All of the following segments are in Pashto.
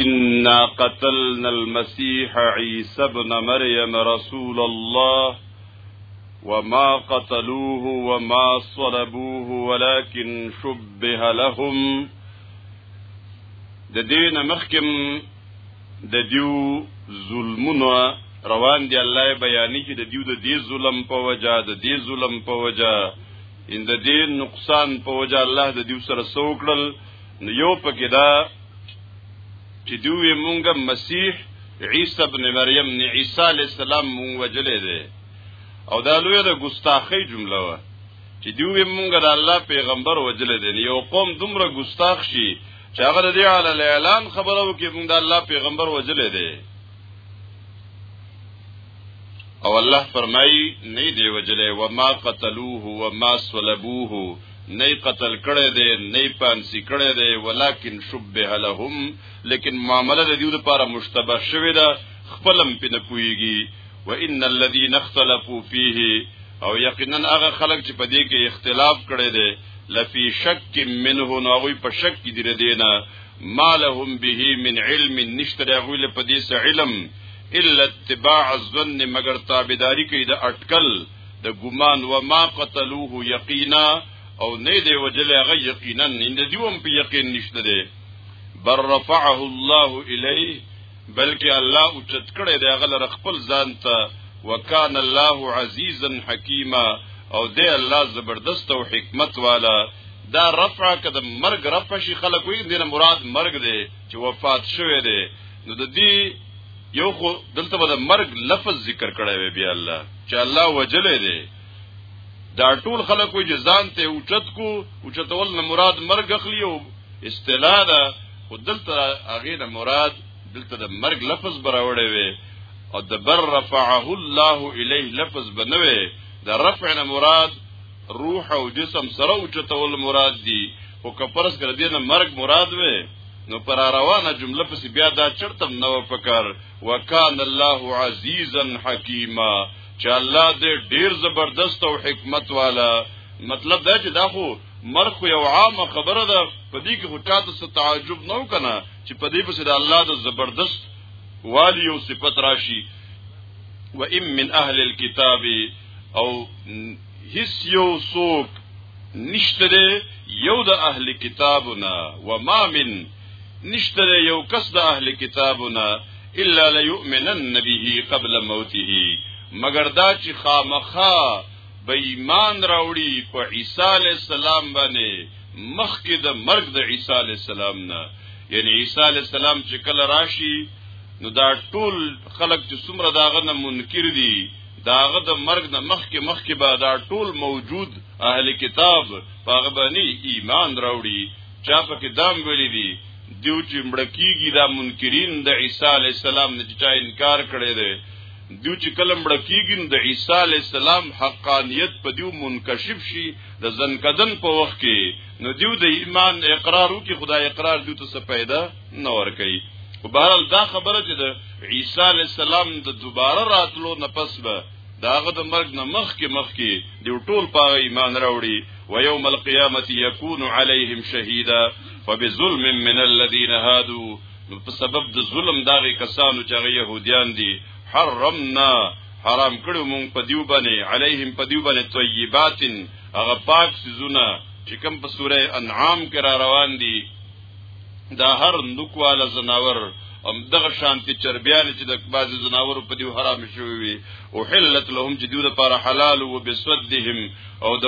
إنا قتلنا المسيح عيسى ابن مريم رسول الله وما قتلوه وما صلبوه ولكن شبه لهم د دین مخکم د دیو ظلمونه روان دی الله بیانې چې د دیو د دې ظلم په وجا د دې ظلم په وجا ان د دې نقصان په وجه الله د دې سره سوکړل نو یو پکې دا چې دوی مونږه مسیح عیسی ابن مریم نه عیسی علی السلام مونږ وجلې ده او دا لوی د ګستاخی جمله و چې دوی مونږه د الله پیغمبر وجلې ده یو قوم دومره ګستاخ شي چې هغه د علی اعلان خبرو کې مونږ د الله پیغمبر وجلې ده او الله فرمایي نه دی وجلې و ما قتلوه و ما صلبوه نه قتل کړي دي نه پانسي کړي دي ولکن شبه لهم لیکن معاملې د دې لپاره مشتبه شوی ده خپلم پنه پويږي وان الذين اختلفوا فيه او یقینا هغه خلک چې په دې کې اختلاف کړي دي لفي شک منه نو هغه په شک کې دي دینه ما لهم به من علم نشتره هغه له پدې علم الا اتباع الظن مگر تابعداري کوي د اٹکل د ګمان و ما قتلوه یقینا او نه دی وجل هغه یقینا ان دیوم په یقین نشته دی بر رفعه الله الیه بلکې الله او چت کړه دی هغه لر خپل ځان ته وکانه الله عزیزا حکیما او دی الله زبردست او حکمت والا دا رفع کده مرګ رفع شي خلک وي دینه مراد مرګ دی چې وفات شوه دی نو د دې یو خو دلته به د مرګ لفظ ذکر کړی وي بیا الله چې الله وجلې دی دا ټول خلک وي ځان ته اوچت کو اوچتول نه مراد مرګ اخلي او استلا ده خو دلته هغه نه مراد دلته د مرګ لفظ براوړې وي او د بر رفعه الله الیه لفظ بنوي د رفع نه مراد روح او جسم سره اوچتول مراد دي او کپرس کړه دینه مرګ مراد وي نو پر روانه جمله پس بیا دا چرتم نو پکار وکان الله عزیزا حکیما چې الله دې ډیر زبردست او حکمت والا مطلب دا چې دا خو مرخ یو عام خبره ده په دې کې خو چاته څه تعجب نه وکنه چې په دې پسې د الله د زبردست والی او صفت راشي و ام من اهل الكتاب او هیڅ یو څوک نشته دی یو د اهل کتابنا وما من نشته دی یو کس د اهل کتابنا الا ليؤمنن به قبل موته مگر دا چې خامخا به ایمان راوړي په عیسی علی السلام باندې مخکې د مرګ د عیسی علی السلام نه یعنی عیسی علی السلام چې کله راشي نو دا ټول خلق چې څومره داغه نه منکر دي داغه د مرګ نه مخکې مخکې به دا ټول موجود اهل کتاب پاغه باندې ایمان راوړي چا پکې دام ویلي دي دیو چې مړکیږي دا منکرین د عیسی علی السلام نه چې انکار کړي دي دیو چې کلم مړکیږي د عیسی علی السلام حقانیت په دیو منکشف شي د زنکدن په وخت کې نو دیو د ایمان اقرار وکي خدای اقرار دیو ته څه پیدا نه ور کوي وبارل دا خبره چې د عیسی علی السلام د دوباره راتلو نه پس به داغه د مرګ نه مخ کې مخ کې دی ټول په ایمان راوړي و یوم القیامت یکون علیهم شهیدا فبظلم من الذين هادو په سبب د ظلم داغه کسانو چې هغه يهوديان دي حرمنا حرام کړو مونږ په دیو باندې علیهم په دیو باندې طیبات هغه پاک سيزونه چې کوم په سوره انعام کې را روان دي دا هر نوکواله زناور ام دغه شانتی چربیان چې د بعض زناور په دیو حرام شوی وي او حلت لهم چې دیو لپاره حلال او بسدهم او د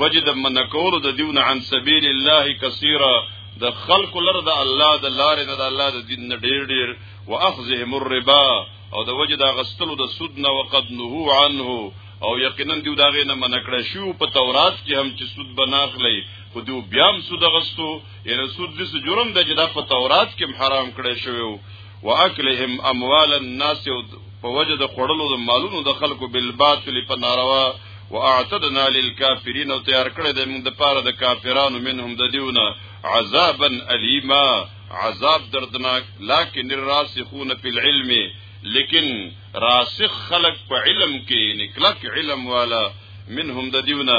وجد من کول د دیو عن سبیل الله کثیره د خلق لر د الله د لارې د الله د دین نه ډیر ډیر واخذهم الربا او د وجه د غستلو د سود نه وقد نهو عنه او یقینا دیو داغه نه منکړه شو په تورات کې هم چې سود بناخلی خو دیو بیا هم سود غستو یعنی سود دې جرم د جدا په تورات کې حرام کړی شوی او واکلهم اموال الناس په وجه د خړلو د مالونو د خلکو بالباطل په ناروا واعتدنا للكافرين او تیار کړی د موږ د پاره د کافرانو منهم د دیونه عذابا الیما عذاب دردناک لکن الراسخون فی العلم لیکن راسخ خلق په علم کې نکلک علم والا منهم د دیونه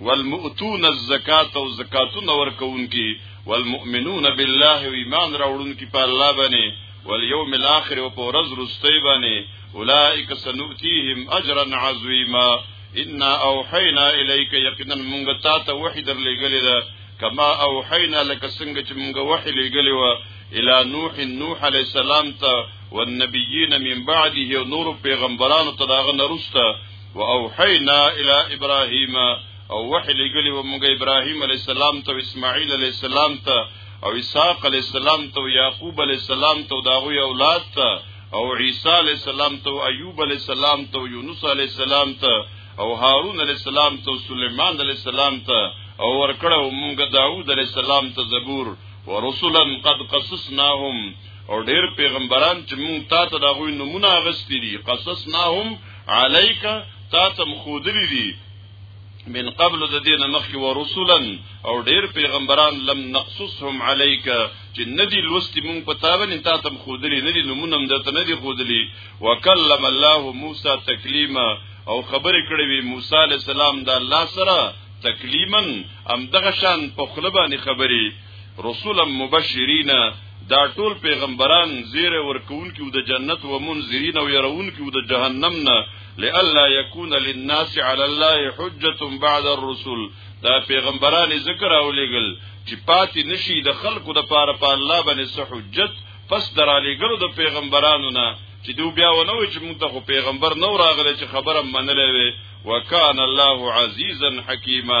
والمؤتون الزکات او زکاتونه ورکوونکي والمؤمنون بالله و ایمان راوړونکي په الله باندې والیوم الاخر او په ورځ وروستۍ باندې اولئک سنؤتیهم اجرا عظیما انا اوحینا الیک یقینا مونږ تا ته وحی درلېږلې ده کما اوحینا لک څنګه چې مونږ وحی لېږلې و الی نوح نوح علی السلام ته والنبیین من بعده نور پیغمبرانو ته داغه نرسته واوحینا الی ابراهیم او وحی لګلی و موږ ابراهیم علی السلام ته اسماعیل علی السلام ته او اسحاق علی السلام ته یعقوب علی السلام ته داغوی اولاد ته او عیسی علی السلام ته ایوب علی السلام ته یونس علی السلام ته او هارون علی السلام ته سليمان علی السلام ته او ورکړه موږ داوود علی السلام ته زبور ورسلا قد قصصناهم او ډیر پیغمبران چې موږ تا ته داغوی نمونه غستې دي قصصناهم علیک تا تم خودلی دی من قبل د دین مخک و رسولا او ډیر پیغمبران لم نقصصهم علیک چې ندی لوستی مونږ په تاون انت تم خودلی ندی نمونم درته ندی خودلی وکلم الله موسی تکلیما او خبرې کړې وی موسی علی السلام د الله سره تکلیما ام دغه شان په خلبانی خبرې رسولا مبشرین دا ټول پیغمبران زیر ورکون کیو د جنت و منذرین او يرون کیو د جهنم نه لالا یکون للناس علی الله حجه بعد الرسل دا پیغمبران ذکر او لګل چې پاتې نشي د خلکو د پاره په الله باندې حجت پس درالې ګلو د پیغمبرانو نه چې دوی بیا ونه وي چې موږ ته خو پیغمبر نو راغلی چې خبره منلې وي وکانه الله عزیزا حکیمه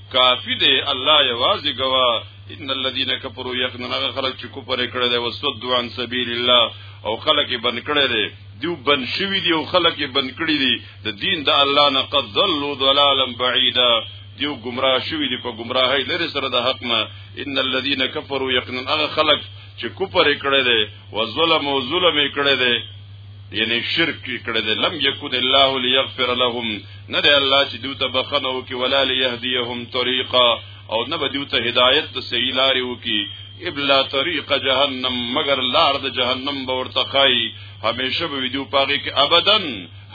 کافی دی الله یوازې گوا ان الذين كفروا يخنن هغه خلک چې کوپر کړي دي وسد عن سبيل الله او خلک بن کړي دي دیو بن شوی دی او خلک بن کړي دي د دین د الله نه قد ضلوا ضلالا بعيدا دیو گمراه شوی دی په گمراهی لري سره د حق نه ان الذين كفروا يقنن هغه خلک چې کوپر کړي دي او ظلم او ظلم کړي دي یعنی شرک کړي دي لم يكن الله ليغفر لهم نه دی الله چې دوی ته بخنه وکي ولا ليهديهم طريقا او نه به دوی ته هدايت ته صحیح لارې وکي ابلا طريق جهنم مگر لار د جهنم به ورته خای همیشه به دوی پاږي کې ابدا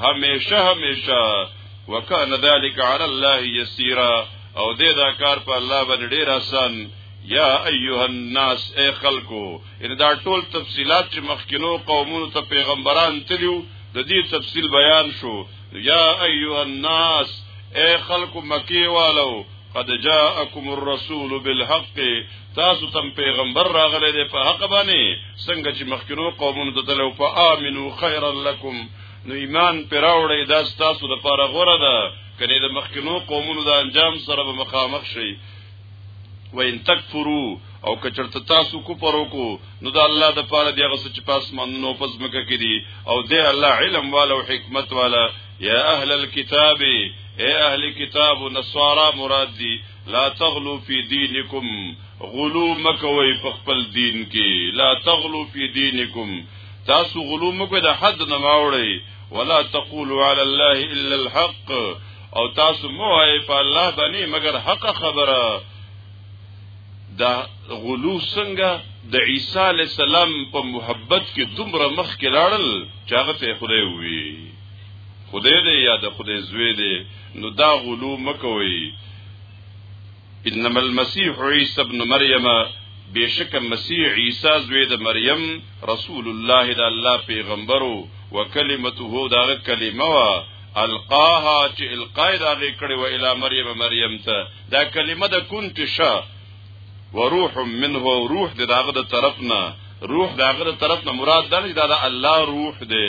همیشه همیشه وکانه ذلك على الله يسيرا او دې دا کار په الله باندې ډیر آسان یا ایها الناس اے خلکو ان دا ټول تفصيلات چې مخکینو قومونو ته پیغمبران تلیو د دې تفصیل بیان شو یا ایها الناس اے خلق مکی والو قد جاءکم الرسول بالحق تاسو تم پیغمبر راغله د په حق باندې څنګه چې مخکینو قومونو ته تلو په امنو خیر لکم نو ایمان پراوړې دا تاسو د پاره غوړه ده کله د مخکینو قومونو د انجام سره به مخامخ شي وان تکفرو او کچرت تاسو کو پرو کو نو دا الله د پاره دی غس چې پاس منو پس مکه کړي او دی الله علم والا او حکمت والا یا اهل الكتاب اے اهل کتاب نصارا مراد دی لا تغلو فی دینکم غلو مکوي په خپل دین کې لا تغلو فی دینکم تاسو غلو مکوي د حد نه ماوړی ولا تقولوا علی الله الا الحق او تاسو مو وای په الله باندې مگر حق خبره دا غلو څنګه د عیسی علی السلام په محبت کې دومره مخ کې لاړل چې هغه ته خدای وی خدای دې یا د خدای زوی دې نو دا غلو مکوي انما المسيح عيسى ابن مريم بشک مسیح عیسی زوی د مریم رسول الله د الله پیغمبرو وکلمته دغه کلمه وا القاها چې القای دغه کړي و اله مریم مریم ته دا کلمه د كنت شا وروح منه روح دغه د طرفنا روح دغه د طرفنا مراد دغه د الله روح دی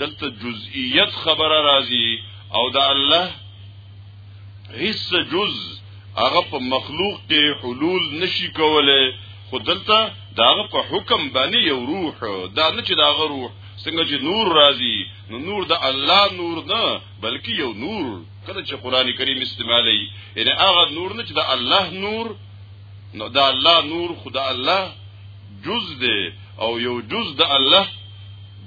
دلته جزئیت خبره راځي او د الله هیڅ جز هغه په مخلوق کې حلول نشي کوله خو دلته داغه په حکم باندې یو روح دا نه چې داغه روح څنګه چې نور راځي نو نور د الله نور نه بلکې یو نور کله چې قران کریم استعمالي یعنی هغه نور نه چې د الله نور نو د الله نور خدا الله جز دی او یو جز د الله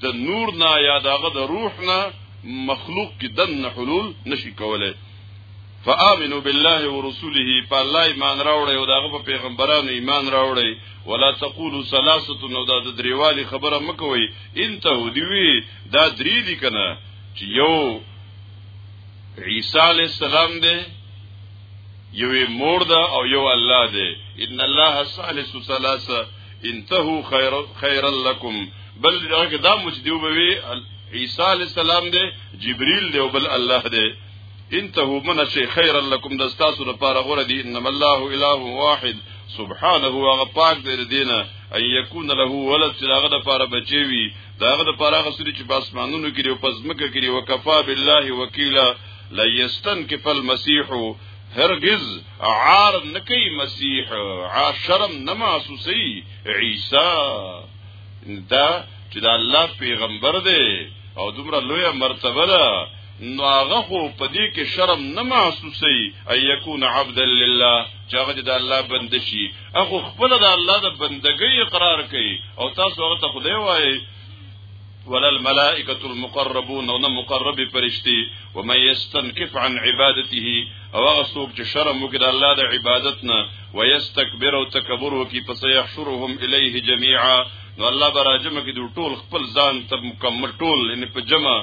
د نور نه یا داغه د روح نه مخلوق کې دن حلول نشي کولای فآمنوا بالله ورسوله فالله ایمان راوړی او داغه په پیغمبرانو ایمان راوړی ولا تقولوا ثلاثه نو دا د دریوالي خبره مکوي انته دیوی دا درې دي کنه چې یو عیسی علی السلام دی یو مور ده او یو الله دی ان الله ثالث ثلاثه انتهو خیر خیر لکم بل دغه دا مچ دیو به وی عیسی علی السلام دی جبرئیل دی او بل الله دی انتهو من شی خیر لکم د تاسو لپاره غوړه دی انما الله اله واحد سبحانه هغه پاک دی دینه ان یکون له ولد چې هغه د پاره بچي وي دا هغه د پاره هغه سړي چې په اسمانونو کې او په ځمکه کې وکفا بالله وکیلا لا یستنکف المسیح هرگز عار نکی مسیح عار شرم نه محسوسی عیسی دا چې دا الله پیغمبر دی او دومره لویه مرتبه ده نو هغه خو په دې کې شرم نه محسوسي اي يكون عبد لله چې هغه د الله بند شي هغه خپل د الله د بندګۍ اقرار کوي او تاسو هغه ته خدای وایي ولا الملائکه المقربون او نه مقرب فرشتي ومن يستنكف عن عبادته او هغه څوک چې شرم وکړي د الله د عبادت نه ويستكبر او تکبر وکړي پس يحشرهم اليه جميعا نو الله براجمه کې د ټول خپل ځان ته مکمل ټول ان په جمع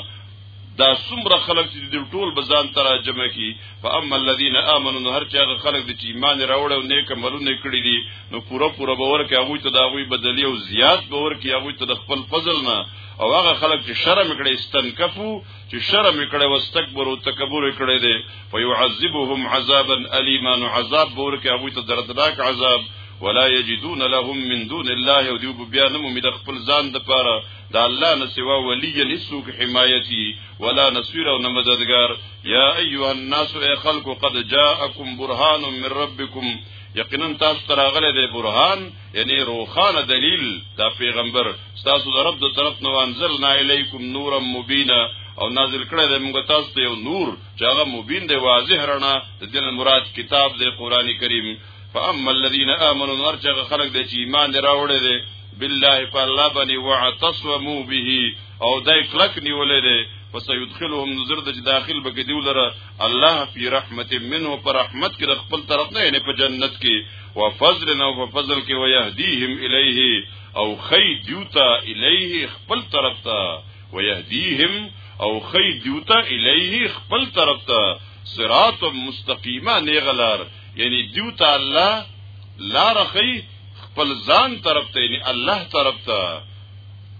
دا څومره خلک چې د ټول بزان تر جمع کی فاما الذين امنوا هر چا خلک د ایمان راوړ او نیک عملونه کړی دي نو پورا پورا باور کوي هغه ته دا غوي بدلی او زیات باور کوي هغه ته د خپل فضل نه او هغه خلک چې شرم کړي استنکفو چې شرم کړي واستكبر او تکبر کړي دي فيعذبهم عذابا اليما عذاب باور کوي هغه ته دردناک عذاب ولا يجدون لهم من دون الله او دیو بیا نمو می د خپل ځان د پاره دا الله نه سوا ولی نسوک حمایتی ولا نصير او مددگار یا ایها الناس ای خلق قد جاءکم برهان من ربکم یقینا تاسو تراغله دی برهان یعنی روخانه دلیل دا پیغمبر تاسو د رب د طرف نو انزلنا الیکم نورا مبینا او نازل کړی دی موږ تاسو ته یو نور چې هغه مبین دی واضح رڼا د دین مراد کتاب دی قران کریم فاما الذين امنوا نرجغ خلق د چې ایمان دی راوړی دی بالله فالله بني وعتصموا به او دای کلک نیولې دی فسيدخلهم نظر د داخل بګ دی ولره الله فی رحمت منه پر رحمت کې خپل طرف نه یعنی په جنت کې وفضل نو په فضل کې ويهديهم الیه او خی دیوتا الیه خپل طرف ته ويهديهم او خی دیوتا الیه خپل طرف ته صراط مستقیمه نیغلار یعنی دیو ته الله لار خي خپل ځان طرف ته یعنی الله طرف ته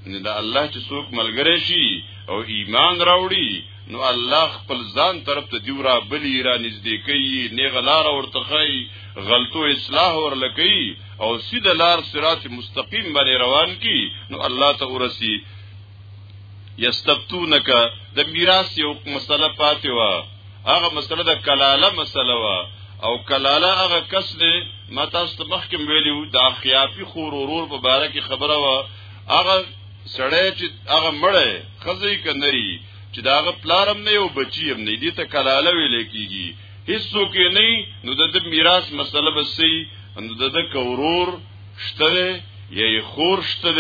نه دا الله چې څوک ملګری شي او ایمان راوړي نو الله خپل ځان طرف ته دیو را بلی را نږدې کوي نه غلار ورته خي غلطو اصلاح ورلکي او سیده لار صراط مستقیم باندې روان کی نو الله ته ورسی یستفتونک د میراث یو مسله پاتې و هغه مسله د کلاله مسله وا او کلاله هغه کس دی ما تاسو ته مخکې ویلو د خیافي خورورور په باره کې خبره وا هغه سړی چې هغه مړی خزی کنری چې داغه پلارم نه یو بچی هم نه دي ته کلاله ویل کیږي هیڅو کې نه نو د میراث مسله بسې نو د کورور شته یې خور شته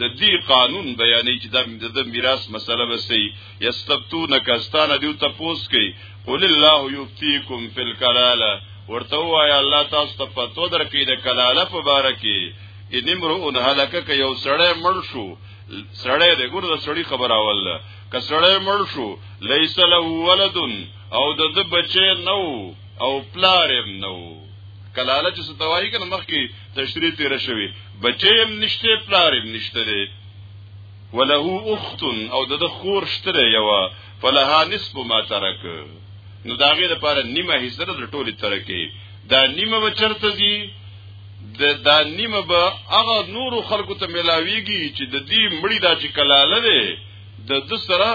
د دې قانون بیانې چې د میراث مسله بسې یستفتونک استانه دیو تپوس کوي قل الله یفتیکم فی الکلاله ورته وایا الله تاسو ته پتو درکې د کلاله په باره کې ان امرؤن هلک ک یو سړی مړ شو سړی د ګور د سړی خبر اول ک سړی مړ شو لیس له ولد او د د بچی نو او پلارم نو کلاله چې ستوایي کنه مخکې تشریح تیر شوی بچیم نشته پلارم نشته وله اخت او د خور شتره یو فلها نصف ما ترک نو دا غیر لپاره نیمه حصہ د ټوله ترکه دا نیمه بچرته دي د دا نیمه به هغه نور خلکو ته ملاویږي چې د دې مړی دا چې کلاله ده د د سره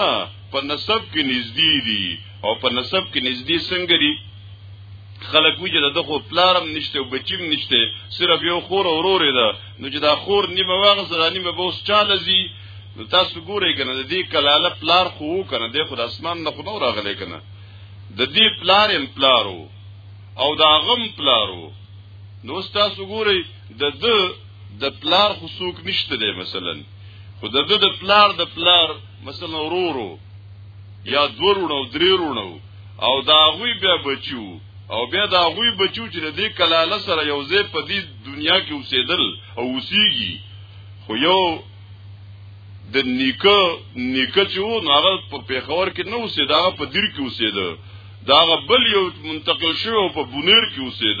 په نسب کې نږدې دي او په نسب کې نږدې څنګه دي خلک وی چې دغه پلارم نشته او بچیم نشته صرف یو خور او ورور ده نو چې دا خور نیمه واغ سره نیمه به اوس چاله زی نو تاسو ګورئ کنه د دې کلاله پلار خو کنه د خدای اسمان نه خو نو راغلی کنه د دې پلار هم پلارو او دا غم پلارو نو تاسو ګورئ د د د پلار خو څوک نشته دی مثلا خو د د پلار د پلار مثلا ورورو یا دوه رونه او درې رونه او دا غوی بیا بچو او بیا دا غوی بچو چې د دې کلاله سره یو ځای په دې دنیا کې اوسېدل او اوسېږي خو یو د نیکه نیکه چې و نو هغه په پیښور کې نه اوسېد هغه په دیر کې اوسېد دا هغه بل یو منتقل شوی او په بونیر کې اوسېد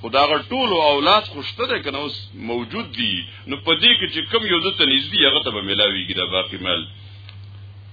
خو دا هغه ټول اولاد خوشته ده کنه اوس موجود دي نو په دې کې چې کم یو د تنځدي هغه ته به ملاويږي دا باقی مال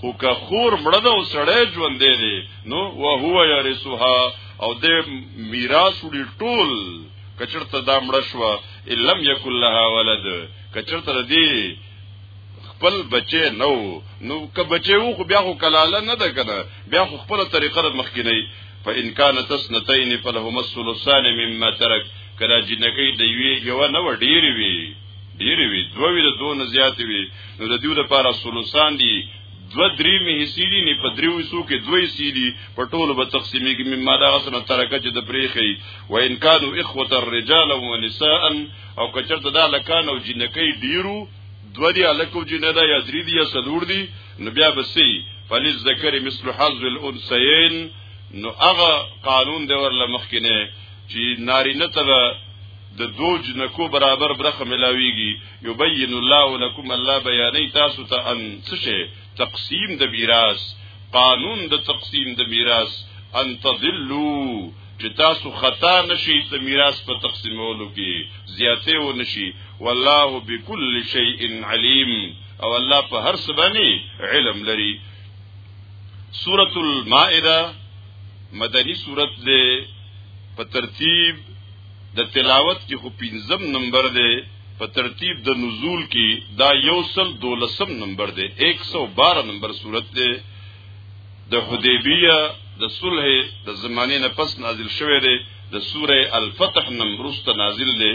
خو که خور مړه ده او سړی ژوند دی نو وهو یارسها او د میراث وړي ټول کچرته دا مړه شو لم یکل لها ولد کچرته دی خپل بچي نو نو که بچي وو خو بیا خو کلاله نه ده کنه بیا خو خپل طریقه د مخکینی فإن كانت اثنتين فلهما الثلثان مما ترك کله جنکی د یوې یو نه وډیر وی ډېرې وي دوه وي د دوه نه زیاتې وي نو د دیو لپاره سلوسان دي دو درې می حصے دي نه په دریو حصو کې دوی سي دي په ټولو به تقسیمې کې مما دا غسنه ترکه چې د پریخي و ان کانوا اخوه الرجال ونساء او کچرته دا لکان او جنکی ډیرو دو دی الکو جنه دا یا درې دی یا سلور دی نو بیا بسې فلذ ذکر مثل حظ الانثيين نو هغه قانون دی ورله مخکنه چې نارینه ته د دوه جنکو برابر برخه ملاويږي يبين الله لكم الله بياني تاسو ته ان څه شي تقسیم د میراث قانون د تقسیم د میراث ان تضلوا چې تاسو خطا نشي د میراث په تقسیمولو کې زیاته و نشي والله بكل شيء عليم او الله په هر څه باندې علم لري سورۃ المائده مدنی سورۃ ده په ترتیب د تلاوت کې خو پنځم نمبر دی په ترتیب د نزول کې دا یو سل دولسم نمبر دی 112 نمبر صورت دی د حدیبیه د صلح د زمانه نه پس نازل شوه دی د سوره الفتح نمبر است نازل دی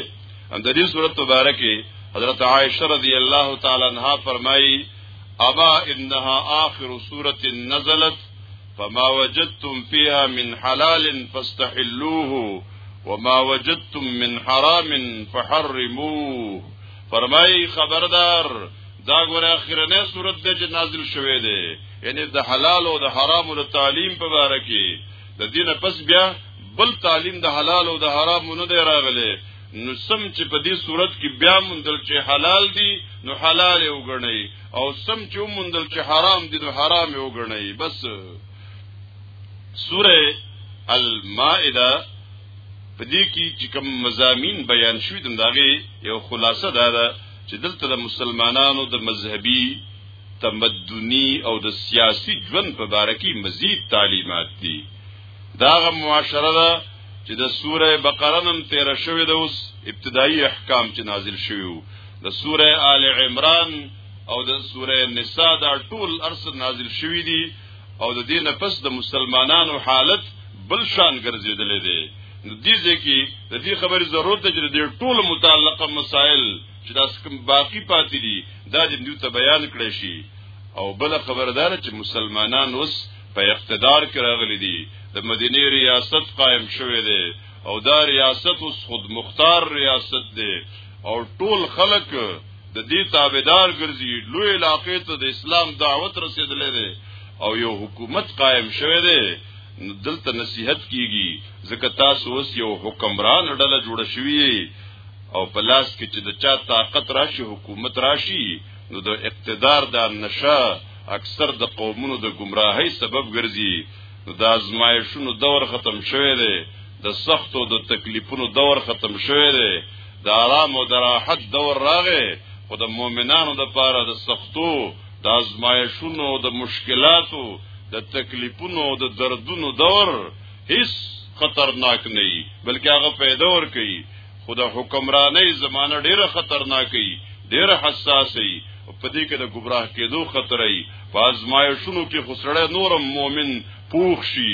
ان د دې صورت مبارکه حضرت عائشه رضی الله تعالی عنها فرمایي ابا انها اخر سوره نزلت فما وجدتم فيها من حلال فاستحلوه وما وجدتم من حرام فحرموه فرمای خبردار دا ګوره اخرنه صورت د چې نازل شوه دی یعنی د حلال او د حرام او د تعلیم په اړه کې د دینه پس بیا بل تعلیم د حلال او د حرام نه دی راغلی نو سم چې په دې صورت کې بیا مندل چې حلال دي نو حلال یې وګڼي او سم چې مندل چې حرام دي نو حرام یې وګڼي بس سوره المائده په دې کې چې کوم مزامین بیان شوی د داغه یو خلاصه ده دا چې دلته د مسلمانانو د مذهبي تمدني او د سیاسي ژوند په اړه کې مزید تعلیمات دي داغه معاشره ده چې د سوره بقره نن 13 شوې ده اوس ابتدایي احکام چې نازل شوي وو د سوره آل عمران او د سوره نساء دا ټول ارس نازل شوي دي او د دې نه پس د مسلمانانو حالت بل شان ګرځیدلې ده نو دې ځکه د دې خبرې ضرورت ده چې د ټول متعلقه مسائل چې دا کوم باقی پاتې دي دا دې ته بیان کړی شي او بل خبردار چې مسلمانان اوس په اقتدار کې راغلي دي د مدینه ریاست قائم شوه دی او دا ریاست اوس خود مختار ریاست دی او ټول خلک د دې تابعدار ګرځي لوی علاقې ته د اسلام دعوت رسیدلې ده او یو حکومت قائم شوه دی دلته نصیحت کیږي ځکه تاسو اوس یو حکمران ډله جوړ شوی او په لاس کې چې د چا طاقت راشي حکومت راشي نو د اقتدار د نشه اکثر د قومونو د گمراهۍ سبب ګرځي نو د ازمایښونو دور ختم شوه دی د سختو د تکلیفونو دور ختم شوه دی د آرام او د راحت دور راغی خو د مؤمنانو د پاره د سختو د ازمایښونو د مشکلاتو د تکلیفونو د دردونو دور هیڅ خطرناک نه بلکې هغه پیدا ور کوي خو د حکمرانۍ زمانه ډیره خطرناکه ډیره حساسه په دې کې د گمراه کېدو خطر ای په ازمایښونو کې خسړې نورم مؤمن پوخ شي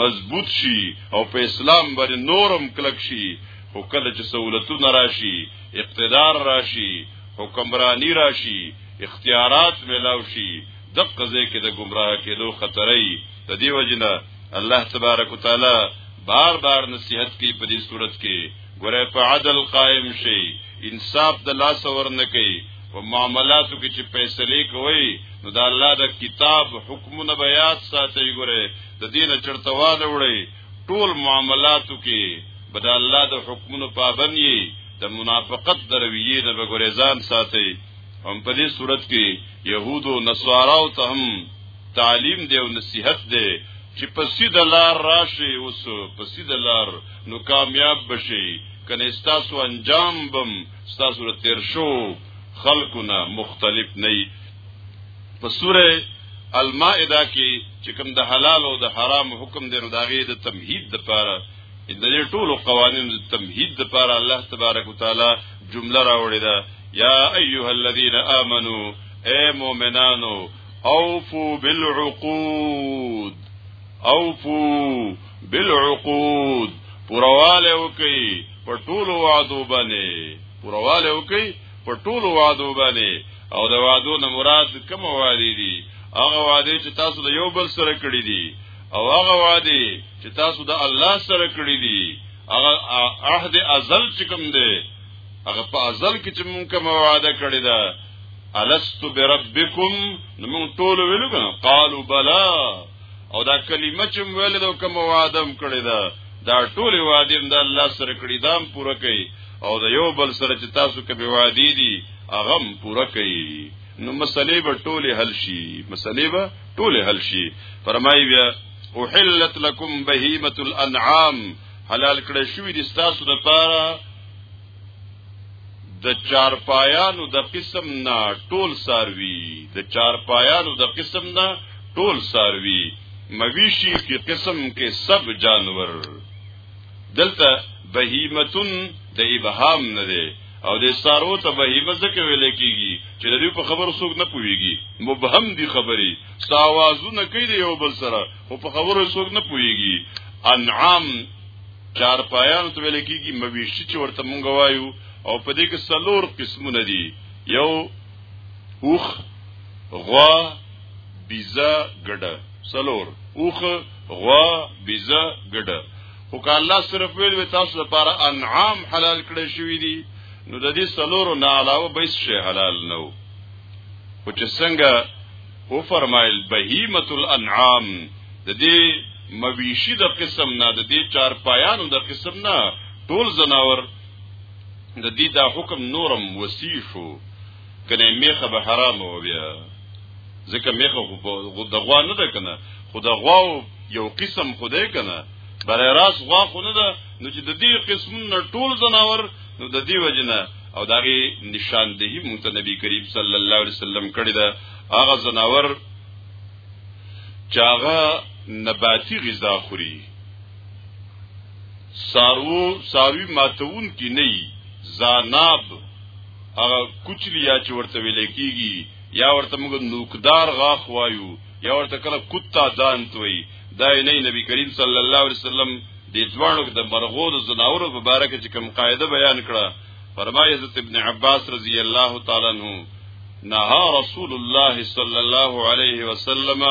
مضبوط شي او په اسلام باندې نورم کلک شي خو کله چې سہولتونه راشي اقتدار راشي حکمرانی راشي اختیارات ملاو شي دغه ځای کې د گمراه کېدو خطر ای د دیو جنا الله تبارک وتعالى بار بار نصیحت کوي په دې صورت کې ګوره په عدل قائم شي انصاف د لاس ورنه کوي په معاملاتو کې چې فیصله کوي نو د الله د کتاب حکمونه به یاد ساتي ګوره د دین چرته واده وړي ټول معاملاتو کې به د الله د حکمونو پابند یي د منافقت درویې نه به ګوره ځان ساتي هم په دې صورت کې يهودو نصاراو ته هم تعلیم دی او نصیحت دی چې په سیده لار راشي اوس په سیده لار نو کامیاب بشي کنه تاسو انجام بم تاسو له تیر شو خلقونه مختلف نه په سوره المائده کې چې کوم د حلال او د حرام حکم دی نو دا غي د تمهید د پاره د دې ټولو قوانینو د تمهید د پاره الله تبارک وتعالى جمله راوړې ده یا ایها الذین آمنو اے مؤمنانو اوفو بالعقود اوفو بالعقود پرواله وکي په ټولو وعدو باندې پرواله وکي په ټولو وعدو باندې او د وعدو نه مراد کوم وعده دي هغه وعده چې تاسو د یو بل سره کړی دي او هغه وعده چې تاسو د الله سره کړی دي هغه عهد ازل چې کوم دی هغه په ازل کې چې مونږ کوم وعده کړی دا الست بربکم نو مونږ ټول ویلو کنه قالو بلا او دا کلمه چې ویل دا کوم وعده کړی دا دا ټول وعده د الله سره کړی دام پوره کړي او دا یو بل سره چې تاسو کوم وعده دي اغم پوره کړي نو مسلې به ټوله حل شي مسلې به ټوله حل شي فرمایي بیا احلت لكم بهیمه الانعام حلال کړی شوی دي تاسو لپاره د چارپایانو د قسم نه ټول ساروي د چارپایانو د قسم نه ټول ساروي مویشی کی قسم کې سب جانور دلته بهیمتون د ابهام نه دی او د سارو ته بهیمه ځکه ویل کیږي چې د دې په خبرو څوک نه پوهیږي مبهم دي خبري ساوازونه کوي یو بل سره خو په خبرو څوک نه پوهیږي انعام چارپایانو ته ویل کېږي مویشي چې ورته مونږ وایو او په دې کې څلور قسمونه دي یو اوخ غوا بیزه ګډه څلور اوخ غوا بیزه ګډه خو که الله صرف ویل وي تاسو لپاره انعام حلال کړی شوی دي نو د دې څلورو نه علاوه به هیڅ شی حلال نه وو خو چې څنګه او فرمایل بهیمه الانعام د دې مویشی د قسم نه د دې چار پایانو د قسم نه ټول زناور د دې دا حکم نورم وسی شو کنه میخه به حرام و بیا ځکه میخه خو د غوا نه ده کنه خو د غوا یو قسم خدای کنه برای راس غوا خو نه ده نو چې د دې قسم نه ټول زناور نو د دې وجنه او داغه نشاندهی مونږ ته نبی کریم صلی الله علیه وسلم کړی ده هغه زناور چې هغه نباتی غذا خوري سارو ساروی ماتون کی نه زاناب هغه کوچلی یا چې ورته ویل کیږي یا ورته موږ نوکدار غاخ وایو یا ورته کله کتا دان توي دا نه نبی کریم صلی الله علیه وسلم د ځوانو د مرغو د زناورو په اړه چې کوم قاعده بیان کړه فرمایي حضرت ابن عباس رضی الله تعالی عنہ نهى رسول الله صلى الله عليه وسلم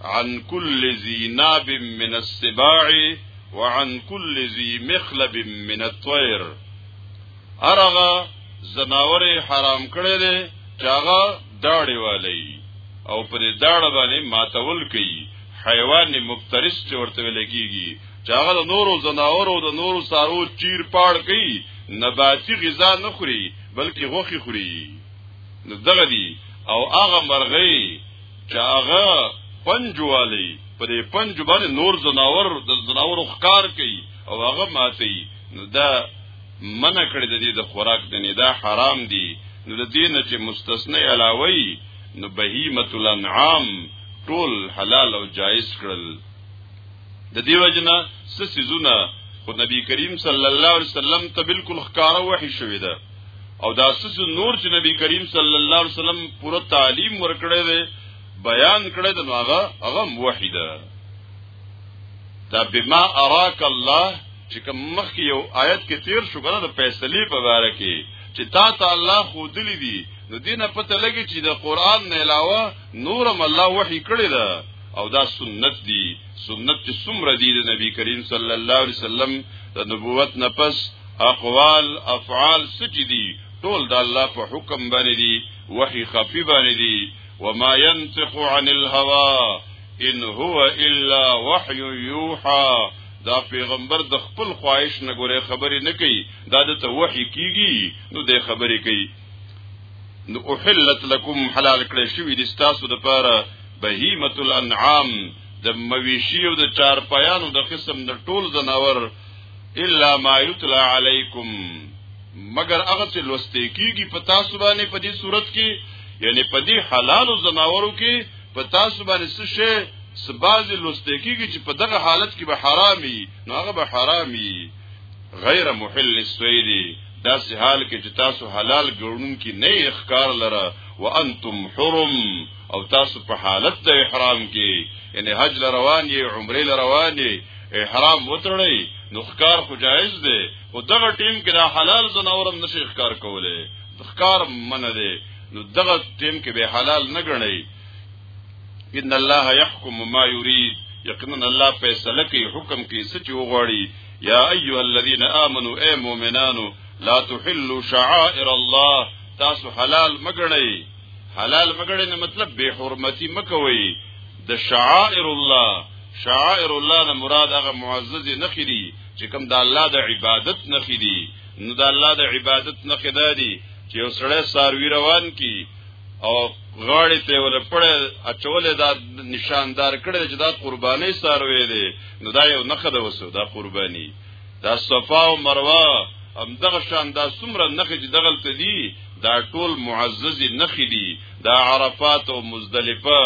عن كل ذي ناب من السباع وعن كل ذي مخلب من الطير ارغه زناور حرام کړی دی چاغه داړي والی او پر داړه باندې ماتول کوي حیوان مفترس چې ورته لګيږي چې هغه د نورو زناورو او د نورو سارو چیر پاړ کوي نباتي غذا نه خوري بلکې غوخي خوري نو دغه دي او هغه مرغۍ چې هغه پنجوالي په دې پنج باندې نور زناور د زناور ښکار کوي او هغه ماتي نو دا منع کړی د دې د خوراک د نه دا حرام دي نو د دې نه چې مستثنی علاوه نو بهیمه الانعام ټول حلال او جایز کړل د دې وجنه څه سيزونه خو نبی کریم صلی الله علیه وسلم ته بالکل ښکارا وحی شوې ده او دا څه نور چې نبی کریم صلی الله علیه وسلم پوره تعلیم ورکړی دی بیان کړی دی نو هغه هغه وحی ده دا بما اراک الله چې کوم مخ یو آیت کې تیر شو کنه د فیصله په اړه کې چې تا ته الله خودلی دی نو دینه پته لګی چې د قران نه علاوه نورم الله وحی کړی دا او دا سنت دی سنت چې څومره دی د نبی کریم صلی الله علیه وسلم د نبوت نه پس اقوال افعال سچې دي ټول د الله په حکم باندې دي وحی خفي باندې دي وما ينطق عن الهوى ان هو الا وحي يوحى دا پیغمبر د خپل خواهش نه ګوره خبرې نه کوي دا د ته وحي کیږي نو د خبرې کوي نو احلت لكم حلال کړی شوی دي تاسو د پاره بهیمه الانعام د مویشی او د چارپایانو د قسم د ټول زناور الا ما یتلا علیکم مگر هغه چې لوستې کیږي په تاسو باندې په دې صورت کې یعنی په دې حلال او زناورو کې په تاسو باندې څه شی سباز لوستې کیږي چې په دغه حالت کې به حرامي نو هغه به حرامي غیر محل السید دا سه حال کې چې تاسو حلال ګڼون کې نه اخکار لره وانتم حرم او تاسو په حالت د احرام کې یعنی حج لروان یې عمره لروان یې احرام وتړی نو ښکار خو جایز دی او دغه ټیم کې دا حلال زناورم نشي ښکار کوله ښکار منه دی نو دغه ټیم کې به حلال نه ګڼي ان الله يحكم ما يريد یقینا الله فیصله کوي حکم کوي سچ وغواړي یا ایها الذين امنوا اي مؤمنانو لا تحلوا شعائر الله تاسو حلال مګړی حلال مګړی نه مطلب به حرمتي مکوي د شعائر الله شعائر الله نه مراد هغه معزز نه خېدي چې کوم د الله د عبادت نه خېدي نو د الله د عبادت نه خېدادي چې وسړی ساروی روان کی او غاړې په ول پړې اچولې دا نشاندار کړې چې دا قرباني ساروي دي نو دا یو نخد وسو دا قرباني دا صفا او مروه هم دغه شان دا څومره نخې چې دغل ته دي دا ټول معزز نخې دي دا عرفات او مزدلفه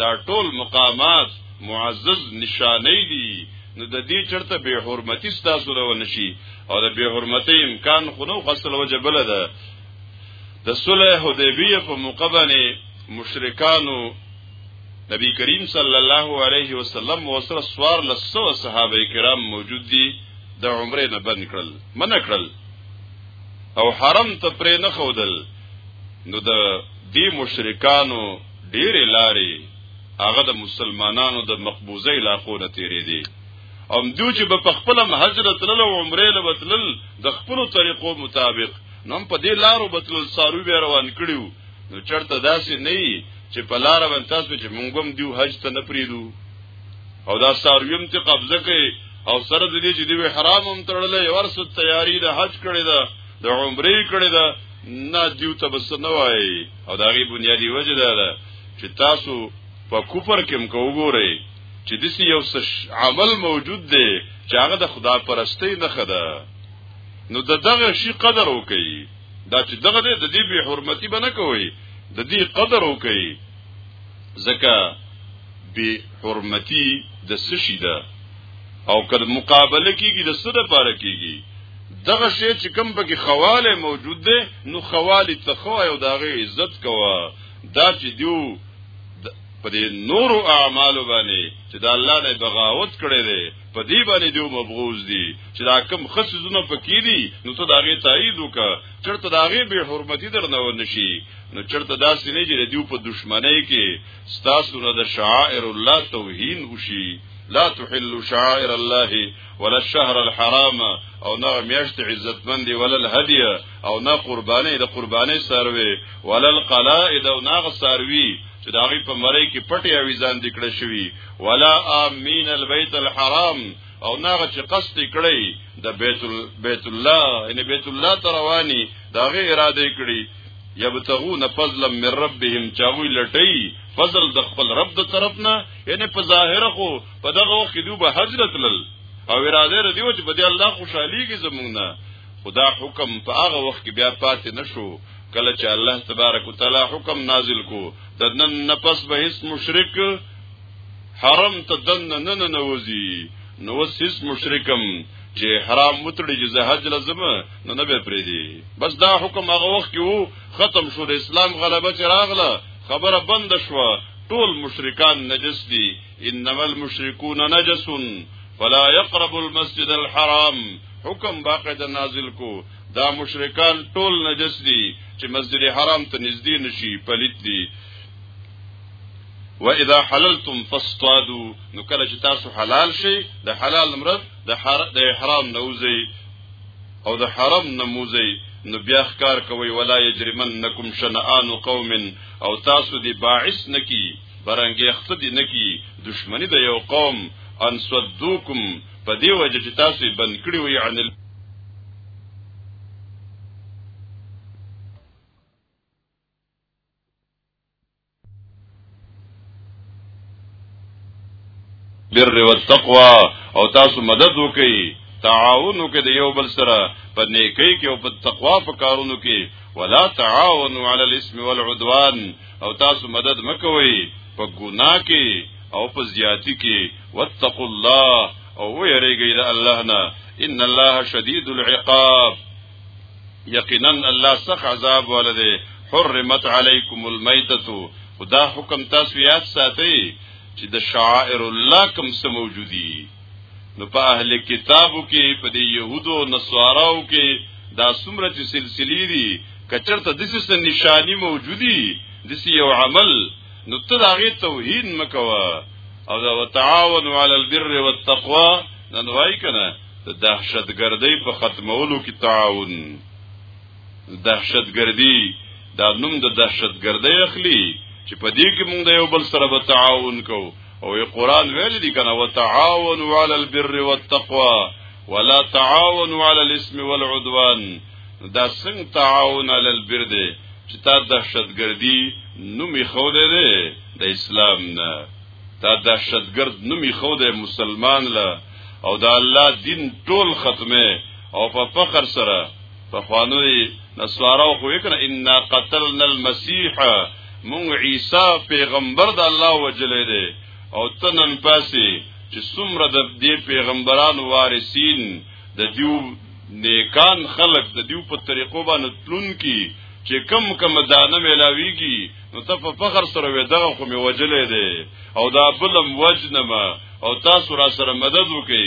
دا ټول مقامات معزز نشانې دي نو د دې چرته به حرمتي ستاسو له ونشي او د به حرمتي امکان خو نو غسل وجبل ده د صلح حدیبیه په موقع باندې مشرکانو نبی کریم صلی الله علیه وسلم او سره سوار لسو صحابه کرام موجود دي د عمره نه بند کړل من کړل او حرم ته پرې نه خودل نو د دې مشرکانو ډېرې لارې هغه د مسلمانانو د مقبوضه علاقو نه تیرې دي ام دو چې په خپل حجرت تلل او عمره له وتلل د خپل طریقو مطابق نوم په دې لارو بتل سارو به روان کړیو نو چرته داسې نه چې په لار باندې تاسو چې مونږ هم دیو حج ته نه پریدو او دا سارویم ته قبضه کوي او سره د دې چې دی حرام هم تړلې ورسو تیاری د حج کړی دا د عمرې کړی دا نه دیو ته بس نه وای او دا غي بنیادی وجه ده چې تاسو په کوپر کې مکو وګورئ چې دسی یو څه عمل موجود دی چې هغه د خدا پرستۍ نه خده نو د دغه شی قدر وکي دا چې دغه د دې به حرمتي بنه کوي د دې قدر وکي زکه به حرمتي د سشي ده او کر مقابله کیږي د سره پاره کیږي دغه شی چې کوم پکې خواله موجود ده نو خواله تخوا او دغه عزت کوا دا چې دیو په دې نورو اعمالو باندې چې د الله نه بغاوت کړي دي په دې باندې دوی مبغوز دي چې دا کم خصونه پکې دي نو ته داغه تایید وکړه چرته داغه به حرمتي درنه ونشي نو چرته داسې نه چې دوی په دشمنی کې ستاسو نه د شعائر الله توهین وشي لا تحل شعائر الله ولا الشهر الحرام او نه میاشت عزتمندي ولا الهديه او نه قرباني د قرباني سروي ولل قلائد او ناغ سروي چې دا غي په مړی کې پټي او ځان دکړه شوی ولا امین البیت الحرام او ناغه چې قصد کړی د بیت بیت الله ان بیت الله تروانی دا غي اراده کړی یبتغون فضلا من ربهم چاوی لټی فضل د خپل رب د طرفنا یعنی په ظاهر خو په دغه وخت دوی به حضرت لل او اراده ردیو چې بده الله خوشحالي کې زمونږ خدا حکم په هغه وخت کې بیا پاتې نشو کله چې الله تبارک وتعالى حکم نازل کو د نن نفس به هیڅ مشرک حرم ته دن نه نه نوځي نو هیڅ مشرکم چې حرام متړي چې زهج لازم نه نه به پرې دي بس دا حکم هغه وخت کې وو ختم شو د اسلام غلبه چې راغله خبره بند شوه ټول مشرکان نجس دي انما المشركون نجس فلا يقرب المسجد الحرام حکم باقی د نازل کو دا مشرکان ټول نجس دي چې مسجد حرام ته نږدې نشي پلیت دي و اذا حللتم فاصطادوا نو کله چې تاسو حلال شي د حلال مرد د حر... د احرام نوځي او د حرم نموځي نو بیا ښکار کوي ولا یجرمنکم شنآن قوم او تاسو دی باعث نکی برنګېخته دي نه کی دشمنی د یو قوم ان صدوکم په دی وجه چې تاسو بند کړی وي عن ال... بر و تقوا او تاسو مدد وکي تعاون وکي د یو بل سره په نیکی کې او په تقوا په کارونو کې ولا تعاونوا علی الاسم والعدوان او تاسو مدد مکوئ په ګناه کې او په زیاتی کې واتقوا الله او ويریږئ د الله نه ان الله شدید العقاب یقینا الله سخ عذاب ولده حرمت علیکم المیتۃ خدا حکم تاسو یاد ساتئ چې د شعائر الله کوم څه موجودي نو په اهل کتابو کې په دې يهودو نصاراو کې دا څومره چې سلسلې دي کچرته د څه نشانی موجودي د یو عمل نو ته دا غي توهین مکوا او دا وتعاون علی البر والتقوا نن وای کنه د دهشتګردۍ په ختمولو کې تعاون دهشتګردي دا نوم د دهشتګردۍ اخلي چې په دې کې موږ د یو بل سره به تعاون کوو او یې قران ویل دي کنه وتعاونوا علی البر والتقوا ولا تعاونوا علی الاسم والعدوان دا څنګه تعاون علی البر دی چې تا دهشتګردي نوم یې خو دی د اسلام نه تا دهشتګرد نوم یې خو دی مسلمان له او دا الله دین ټول ختمه او په فخر سره پخوانوی نسوارو خو وکړه ان قتلنا المسيح مون عيسى پیغمبر د الله وجلې دی او تنن پاسي چې څومره د دې پیغمبرانو وارثین د دیو نیکان خلق د دیو په طریقو باندې تلون کی چې کم کم دانه ملاویږي نو ته په فخر سره وې دغه خو می وجلې دی او دا بلم وجنما او تاسو را سره مدد وکي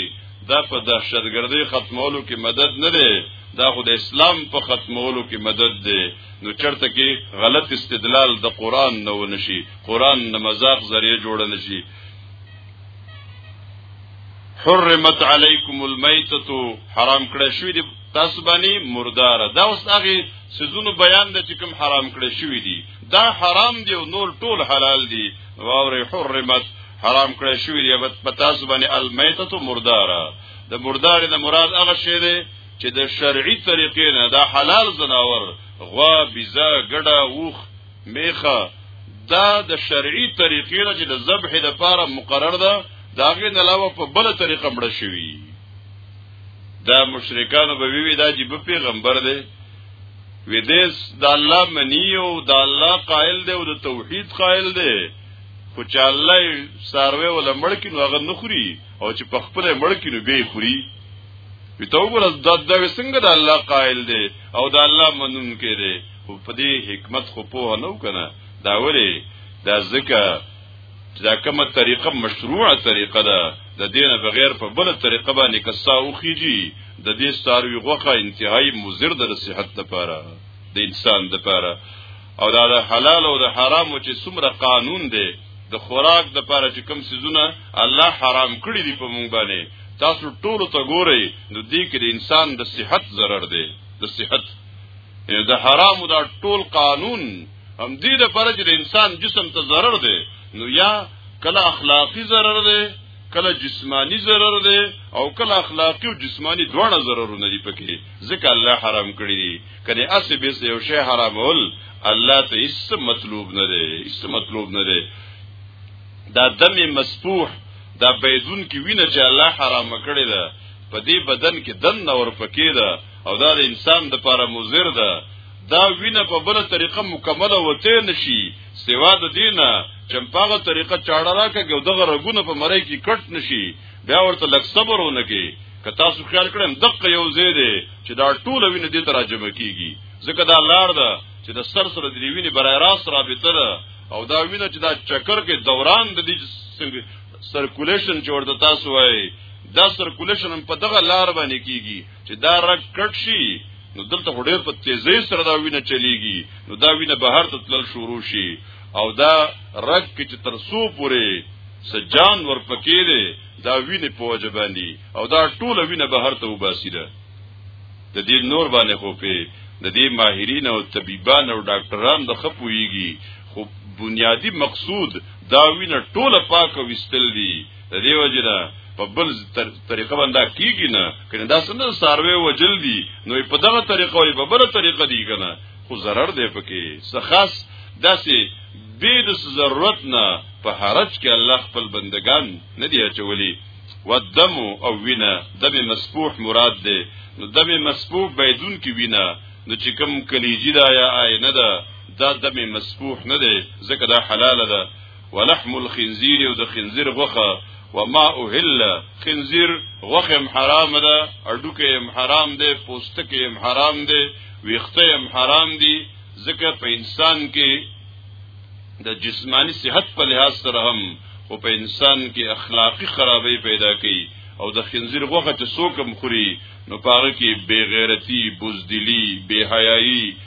دا په دهشتګردۍ ختمولو کې مدد نه دی دا خو د اسلام په ختمولو کې مدد دی نو چرته کې غلط استدلال د قران نه ونشي قران نه مذاق ذریعہ جوړ نشي حرمت علیکم المیتۃ حرام کړی شوی دی تاسو باندې مردار دا اوس هغه سيزونو بیان د چې کوم حرام کړی شوی دی دا حرام دی او نور ټول حلال دی واوري حرمت حرام کړی شوی دی په تاسو باندې المیتۃ مردارا د مردار نه مراد هغه شی دی چې د شرعي طریقې نه دا حلال زناور غوا بيزا ګډه ووخ میخه دا د شرعي طریقې نه چې د ذبح لپاره مقرر ده داغه نه علاوه په بل طریقه مړ شوی دا مشرکان به وی وی دا جیب پیغمبر دی وی دیس دا الله منی او دا الله قائل دی او د توحید قائل دی خو چې الله ساروي ولا مړکی نو هغه نخوري او چې په خپل مړکی نو به خوري په تو ګور د د وسنګ د الله قائل دی او د الله منون کې دی خو په دې حکمت خو په نه وکنه دا وری دا ځکه چې دا کومه طریقه مشروعه طریقه ده د دین بغیر په بل طریقه باندې کسا اوخیږي د دې ستاروي غوخه انتهایی مضر د صحت لپاره د انسان لپاره او دا د حلال او د حرامو چې څومره قانون دی د خوراک د پاره چې کوم سيزونه الله حرام کړی دی په مونږ باندې تاسو ټول ته ګورئ نو دې کې د انسان د صحت ضرر دی د صحت د حرام دا ټول قانون هم دې د پاره چې د انسان جسم ته ضرر دی نو یا کله اخلاقی ضرر دی کله جسمانی ضرر دی او کله اخلاقی او جسمانی دواړه ضررونه دي پکې ځکه الله حرام کړی دي کله اسې به یو شی حرامول الله ته هیڅ مطلوب نه دی هیڅ مطلوب نه دی دا دم مسفوح دا بيدون کې وینه چې الله حرام کړی ده په دې بدن کې دن نور پکې ده او دا د انسان د لپاره مضر ده دا وینه په بل طریقه مکمله وته نشي سوا د دینه چمپاغه طریقه چاړه راکه او دغه رګونه په مړی کې کټ نشي بیا ورته لک صبر ونه کې که تاسو خیال کړم دغه یو ځای دی چې دا ټول وینه دې ترجمه کیږي ځکه دا لار ده چې د سر سره د وینې برای راست رابطه ده او دا وینه چې دا چکر کې دوران د دې سرکولیشن چې ورته تاسو وایي دا سرکولیشن په دغه لار باندې کیږي چې دا رګ کټ شي نو دلته هډیر په تیزی سره دا وینه چلیږي نو دا وینه بهر ته تلل شروع شي او دا رګ کې چې تر سو پورې سجان ور پکې دی دا وینه په وجه باندې او دا ټوله وینه بهر ته وباسي ده د دې نور باندې خو په د دې ماهرین او طبيبان او ډاکټران د خپويږي خو بنیادی مقصود دا وینه ټوله پاک وستل دي د دې وجنه په بل طریقه باندې کیږي نه کنه دا څنګه ساروي وجل دي نو په دغه طریقه وي په بل طریقه دي کنه خو zarar دی پکې څه خاص داسې بې د ضرورت نه په حرج کې الله خپل بندگان نه دی اچولي ودم او وینا دم مسفوح مراد دی نو دم مسفوح بيدون کې وینا نو چې کوم کلیجی دا یا آینه ده دا دم مسفوح نه دی ځکه دا حلال ده ولحم الخنزير او د خنزير غوخه وما اوهل خنزير غوخه حرام ده اډوکه هم حرام ده پوستکه هم حرام ده ویخته هم حرام دي ځکه په انسان کې د جسمانی صحت په لحاظ سره هم او په انسان کې اخلاقی خرابې پیدا کوي او د خنزیر غوخه چې څوک مخوري نو پاره کې بے غیرتی بزدلی بے حیايي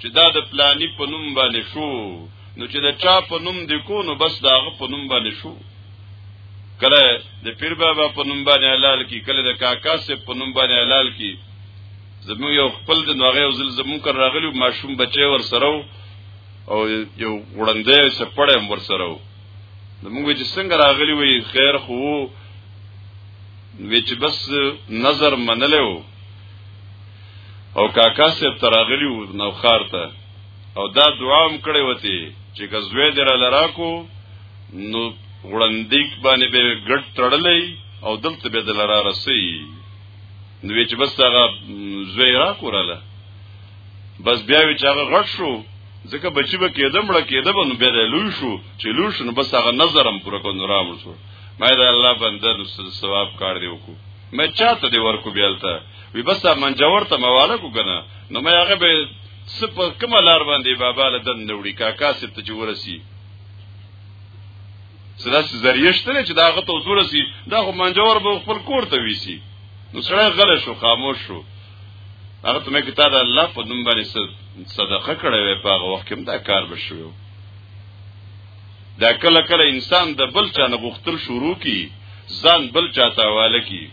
چې دا د پلانی په نوم باندې شو نو چې د چا په نوم دی کو نو بس داغه په نوم باندې شو کله د پیر بابا په نوم باندې حلال کی کله د کاکا سه په نوم باندې حلال کی زمو یو خپل د نوغه او زل زمو کر راغلی ماشوم بچي ور سره او یو وړندې سه پړم ور سره زمو چې څنګه راغلی وي خیر خو وی چې بس نظر منلو او کاکا صاحب تراغلی و نوخار ته او دا دعا هم کړې وتی چې غزوې در لراکو نو غړندیک باندې به ګډ تړلې او دلته به دل را رسي نو چې بس هغه زوی را کوراله بس بیا وی چې هغه غټ شو ځکه بچی به کېده مړ کېده به نو بیا لوی شو چې لوی شو نو بس هغه نظرم پوره کو نو رامل شو ما دا الله بنده ثواب کار دی وکړو مې چاته دی ورکو بیالته وی بس منجور ته مواله کو کنه نو مې هغه به سپ کومه لار باندې بابا له دن نوړي کاکا سپ ته جوړسي سره ذریعہ شته چې دا غته وزورسي دا خو منجور به خپل کور ته ویسي نو سره غل شو خاموش شو هغه ته مې کتاب الله په نوم باندې صدقه کړې وې په هغه وخت کې دا کار بشوي دا کله کله انسان د بل چا نه غوښتل شروع کی ځان بل چا ته حواله کی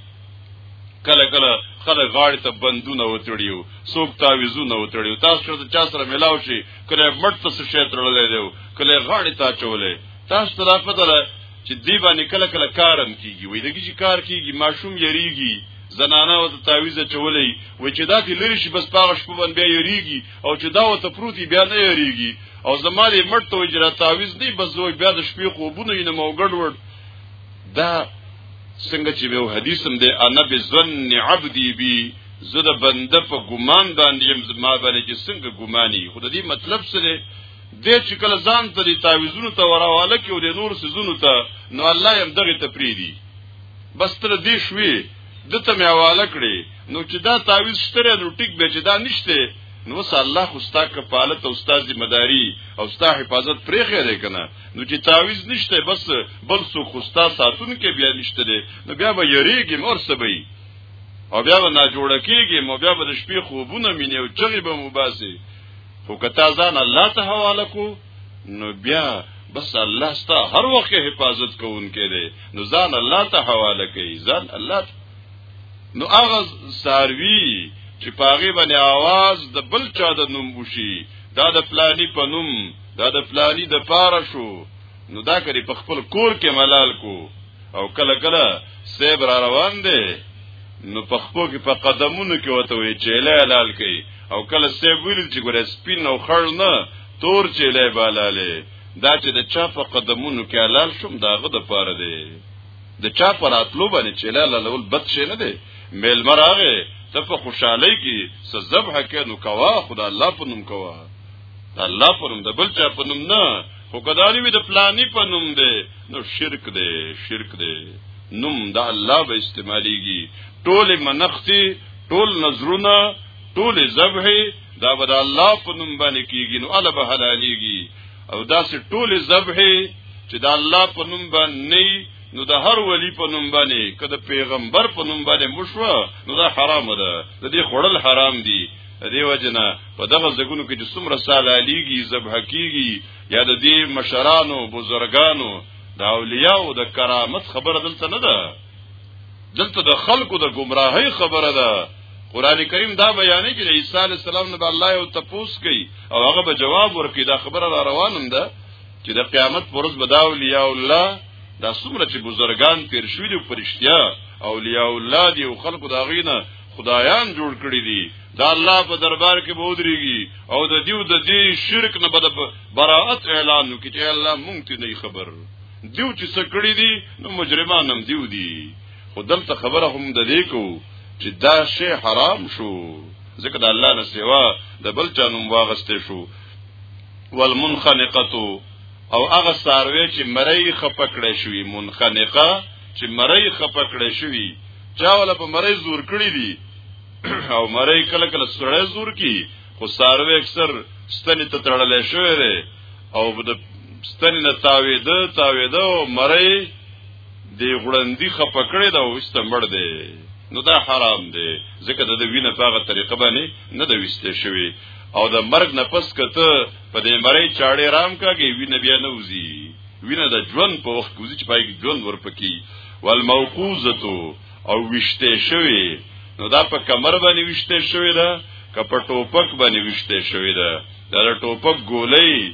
کله کله خلک غاړې ته بندونه وتړیو څوک تعویزونه وتړیو تاسو ته چا سره ملاو شي کله مټ ته څه شی تړلې دی کله غاړې ته چولې تاسو ته را پته ده چې دی باندې کله کله کارم کیږي وای دغه چې کار کیږي ماشوم یریږي زنانه او تعویز چولې وای چې دا دې لری شي بس پاغه شپه باندې یریږي او چې دا وته پروتي بیا نه یریږي او زماري مټ ته اجرا تعویز دی بس زوی بیا د شپې خوبونه یې نه موګړ وړ دا څنګه چې یو حدیث هم دی انا بظن عبدی بی زه د بنده په ګمان باندې يم ما باندې چې څنګه ګماني خو د دې مطلب څه دی د چې کله ځان ته د تعویذونو ته وراواله کې او د نور سيزونو ته نو الله يم دغه ته پریدي بس تر دې شوي دته مې حواله کړې نو چې دا تعویز شته نو ټیک به چې دا نشته نو وس الله خو ستا کفالت او ستا ذمہ داری او ستا حفاظت پرې خېره کنه نو چې تعویز نشته بس بل څو خو ستا ساتون کې بیا نشته نو بیا به یریږي مور سبي او بیا به نه جوړ کیږي مو بیا به د شپې خوبونه مینه او چغې به مباسي خو کته ځان الله ته حواله کو نو بیا بس الله ستا هر وخت حفاظت کوونکې دی نو ځان الله ته حواله کوي ځان الله ته نو هغه ساروی چې پاغه باندې आवाज د بل چا د نوم وشي دا د فلانی په نوم دا د فلانی د پاره شو نو دا کړي په خپل کور کې ملال کو او کله کله سیب را روان دی نو په خپل کې په قدمونو کې وته وی چې لال کوي او کله سیب ویل چې ګره سپین او خړ نه تور چیلې بالاله دا چې د چا په قدمونو کې حلال شوم داغه د پاره دی د چا پر اتلو باندې چې لاله لول بد شي نه دی مل مراغه ته په خوشحالي کې څه ذبح کې نو کوا خدا الله په نوم کوا الله په نوم د بل چا په نوم نه خو کداري وي د پلاني په نوم دی نو شرک دی شرک دی نوم د الله به استعماليږي ټول منختی ټول نظرونه ټول ذبح دا به د الله په نوم باندې کیږي نو الله به حلاليږي او داسې ټول ذبح چې د الله په نوم باندې نو د هر ولی په نوم باندې کده پیغمبر په نوم باندې مشوه نو دا حرام ده د دې خړل حرام دي دیو جنا په دغه زګونو کې چې څومره سال علیږي ذبح کیږي یا د دې مشرانو بزرګانو د اولیاء او د کرامت خبره دلته نه ده دلته د خلکو د گمراهۍ خبره ده قران کریم دا بیانې چې عیسی علی السلام نه الله یو تپوس کوي او هغه به جواب ورکړي دا خبره را روانم ده چې د قیامت پر ورځ به دا اولیاء الله دا څومره چې بزرگان تیر شوی دی پرشتیا اولیاء الله دی او خلکو دا غینه خدایان جوړ کړی دي دا الله په دربار کې بودريږي او د دیو د دې شرک نه بد براءت اعلان وکړي چې الله مونږ ته نه خبر دیو چې څه کړی دي نو مجرمانم دیو دي خو دلته خبره هم د دې کو چې دا شی حرام شو ځکه د الله نه سیوا د بل چا نوم واغستې شو والمنخنقه او هغه ساروی چې مړی خپکړې شوی منخنقه چې مړی خپکړې شوی چا ولا په مړی زور کړی دی او مړی کله کله سړی زور کی خو ساروی اکثر ستنې ته تړلې شوی او د ستنې نه تاویده تاویده او مړی دی غړندی خپه کړی دا وسته مړ دی نو دا حرام دی ځکه د وینه په هغه طریقه باندې نه د وسته شوی او د مرګ نه پس کته په دې مړی چاړې رام کاږي وینه بیا نه وزي وینه د ژوند په وخت کې چې پای کې ژوند ورپکی والموقوزه او وشته شوی نو دا په کمر باندې وشته شوی دا که په ټوپک باندې وشته شوی دا دا ټوپک ګولې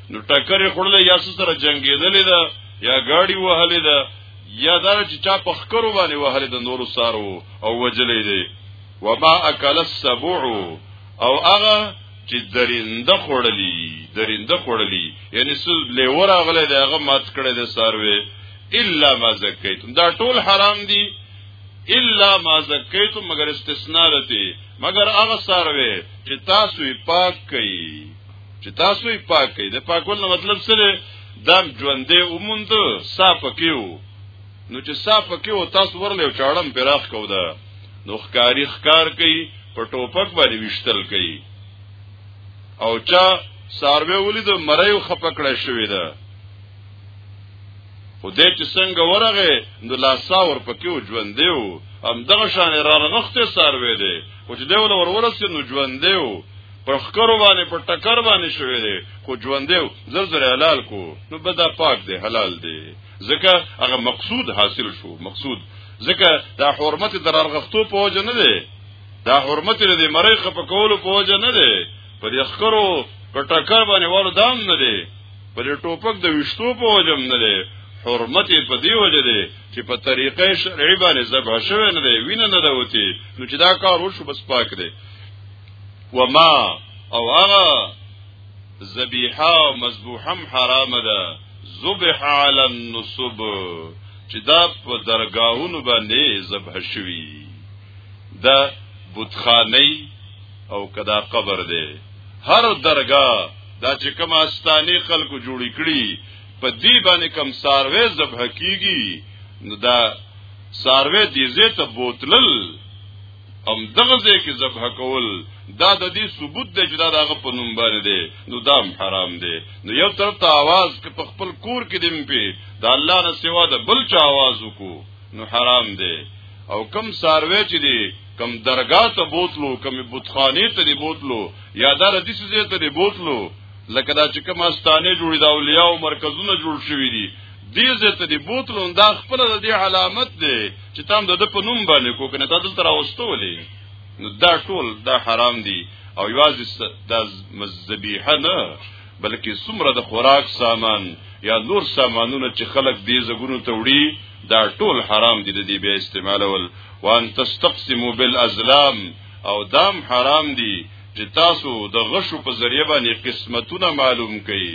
نو ټکر خړل یا سره جنگیدلې ده یا گاډي وهلې ده یا دا چې چا په خکرو باندې وهلې ده نورو سارو او وجلې ده وما اکل السبع او هغه چې درنده خړلې درنده خړلې یعنی سل لیور اغله ده هغه مات کړي ده ساروي الا ما زکیتم دا ټول حرام دي الا ما زکیتم مگر استثناء لته مگر هغه ساروي چې تاسو یې پاک کړئ چې تاسو یې پاک کړئ د پاکول نه مطلب سره دم ژوندې اوموند صاف کیو نو چې صاف کیو تاسو ورلې چاړم پراخ کو ده نو ښکاری ښکار کوي په ټوپک باندې وشتل کوي او چا ساروی ولید مریو خپکړه شوې ده خو دې چې څنګه ورغه نو لا ساور پکې و ژوند دیو هم دغه شان را رغخته ساروی دی خو چې دیول ورورسې نو ژوند دیو په خکرو باندې په ټکر باندې شوی دی خو ژوندې زر زر حلال کو نو بدا پاک دی حلال دی ځکه هغه مقصود حاصل شو مقصود ځکه دا حرمت درارغښتو په وجه نه دی دا حرمت دې مریخ په کولو په وجه نه دی په دې خکرو په ټکر باندې ور دام نه دی په دې ټوپک د وشتو په وجه نه دی حرمت په دی وجه دی چې په طریقې شرعي باندې ذبح شوی نه دی وینه نه دوتی نو چې دا کار وشو بس پاک دی وما او هغه ذبیحه او مذبوحم حرام ده ذبح علی النصب چې دا په درگاہونو باندې ذبح شوی دا بتخانی او کدا قبر دی هر درگاه دا چې کوم استانی خلکو جوړی کړي په دې باندې کم ساروي ذبح کیږي نو دا ساروي دې زه ته بوتلل ام دغه ځای کې ذبح کول دا د دې ثبوت دی چې دا دغه په نوم باندې دی نو دا حرام دی نو یو طرف ته आवाज کې په خپل کور کې دیم په د الله نه سوا د بل چا आवाज وکړو نو حرام دی او کم ساروی چې دی کم درگاه ته بوتلو کم بتخانه ته دی بوتلو یا دا د دې څه ته دی بوتلو لکه دا چې کوم استانه جوړی دا اولیاء او مرکزونه جوړ شوی دي دې زته دې بوتلون دا خپل د دې علامت دی چې تام د په نوم باندې کو کنه تاسو تر اوستولې نو دا ټول دا حرام دي او یوازې د مذبیحه نه بلکې څومره د خوراک سامان یا نور سامانونه چې خلک دې زګونو ته وړي دا ټول حرام دي د دې بیا استعمالول وان تستقسموا بالازلام او دام حرام دي چې تاسو د غشو په ذریعہ باندې قسمتونه معلوم کړي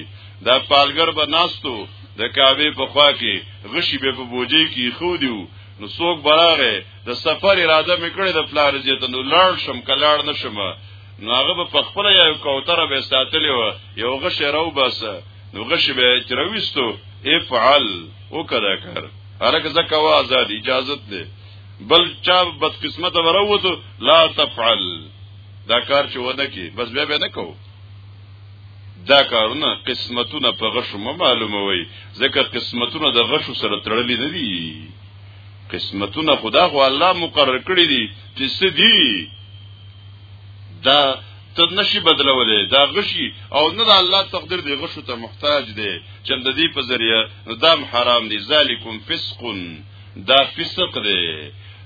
دا پالګر به ناستو د کعبه په خوا کې غشي به په بوجي کې خو دیو نو څوک براغه د سفر اراده میکړه د پلار زیته نو لاړ شم کلاړ نشم نو هغه په خپل یو کوتر به ساتلی و یو غش راو بس نو غش به ترويستو افعل وکړه کار هرګه زکه وا آزاد اجازه ده بل چا بد قسمت وروته لا تفعل دا کار چې ونه کی بس بیا به نه کوو دا کارونه قسمتونه په غشو ما معلوموي ځکه قسمتونه د غشو سره تړلې نه دي قسمتونه خدا خو الله مقرر کړی دي چې څه دي دا ته نشي بدلولې دا غشي او نه د الله تقدیر دی غشو ته محتاج دی چې د دې په ذریعہ دام حرام دي ذالکم فسق دا فسق دی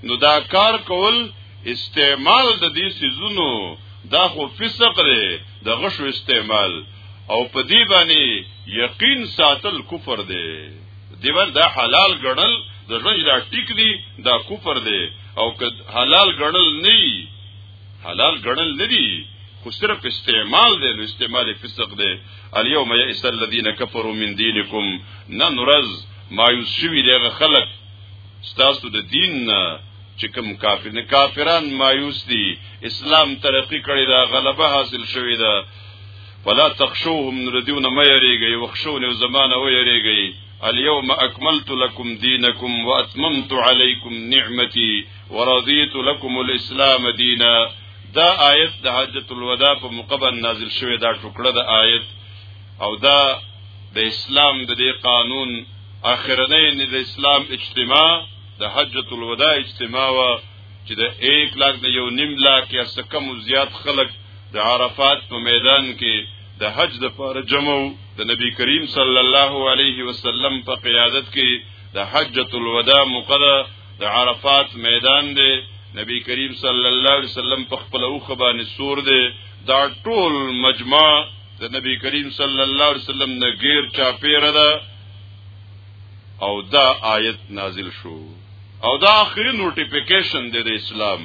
نو دا کار کول استعمال د دې سيزونو دا خو فسق دی د غشو استعمال او په دې باندې یقین ساتل کفر دی دیوال دا حلال ګڼل د ژوند دا ټیک دی دا کفر دی او که حلال ګڼل نه حلال ګڼل نه دی خو صرف استعمال دی نو استعمال فسق دی الیوم یئس الذین کفروا من دینکم نن ورځ مایوس شوی دی خلک ستاسو د دین نه چې کوم کافر نه کافران مایوس دي اسلام ترقی کړی دا غلبه حاصل شوې ده فلا تخشوهم ردیون ما یریږي وخشونی زمانه و یریږي اليوم اكملت لكم دينكم واتممت عليكم نعمتي ورضيت لكم الاسلام دينا دا آیت د حجۃ الوداع په مقبل نازل شوی دا ټوکړه د آیت او دا د اسلام د دې قانون اخرنۍ د اسلام اجتماع د حجۃ الوداع اجتماع وا چې د 1 لاک د یو نیم لاک یا سکم زیات خلک د عرفات په میدان کې د حج د پر جمع د نبی کریم صلی الله علیه وسلم په قیادت کې د حجۃ الوداع مقدر د عرفات میدان دی نبی کریم صلی الله علیه وسلم په خپل او خبانه سور دی دا ټول مجمع د نبی کریم صلی الله علیه وسلم نه غیر چا پیره ده او دا آیت نازل شو او دا آخري نوټیفیکیشن دی د اسلام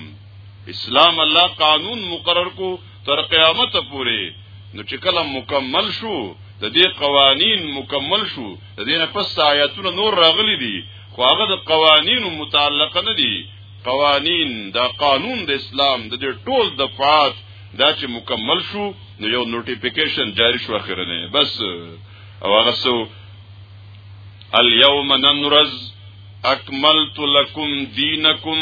اسلام الله قانون مقرر کو تر قیامت پورې نو چې کله مکمل شو د دې قوانین مکمل شو د دې نه پس آیاتونه نور راغلي دي خو هغه د قوانین متعلق نه دي قوانین دا قانون د اسلام د دې ټول دفعات دا چې مکمل شو نو یو نوټیفیکیشن جاری شو اخرنه بس او هغه سو اليوم ننرز اکملت لکم دینکم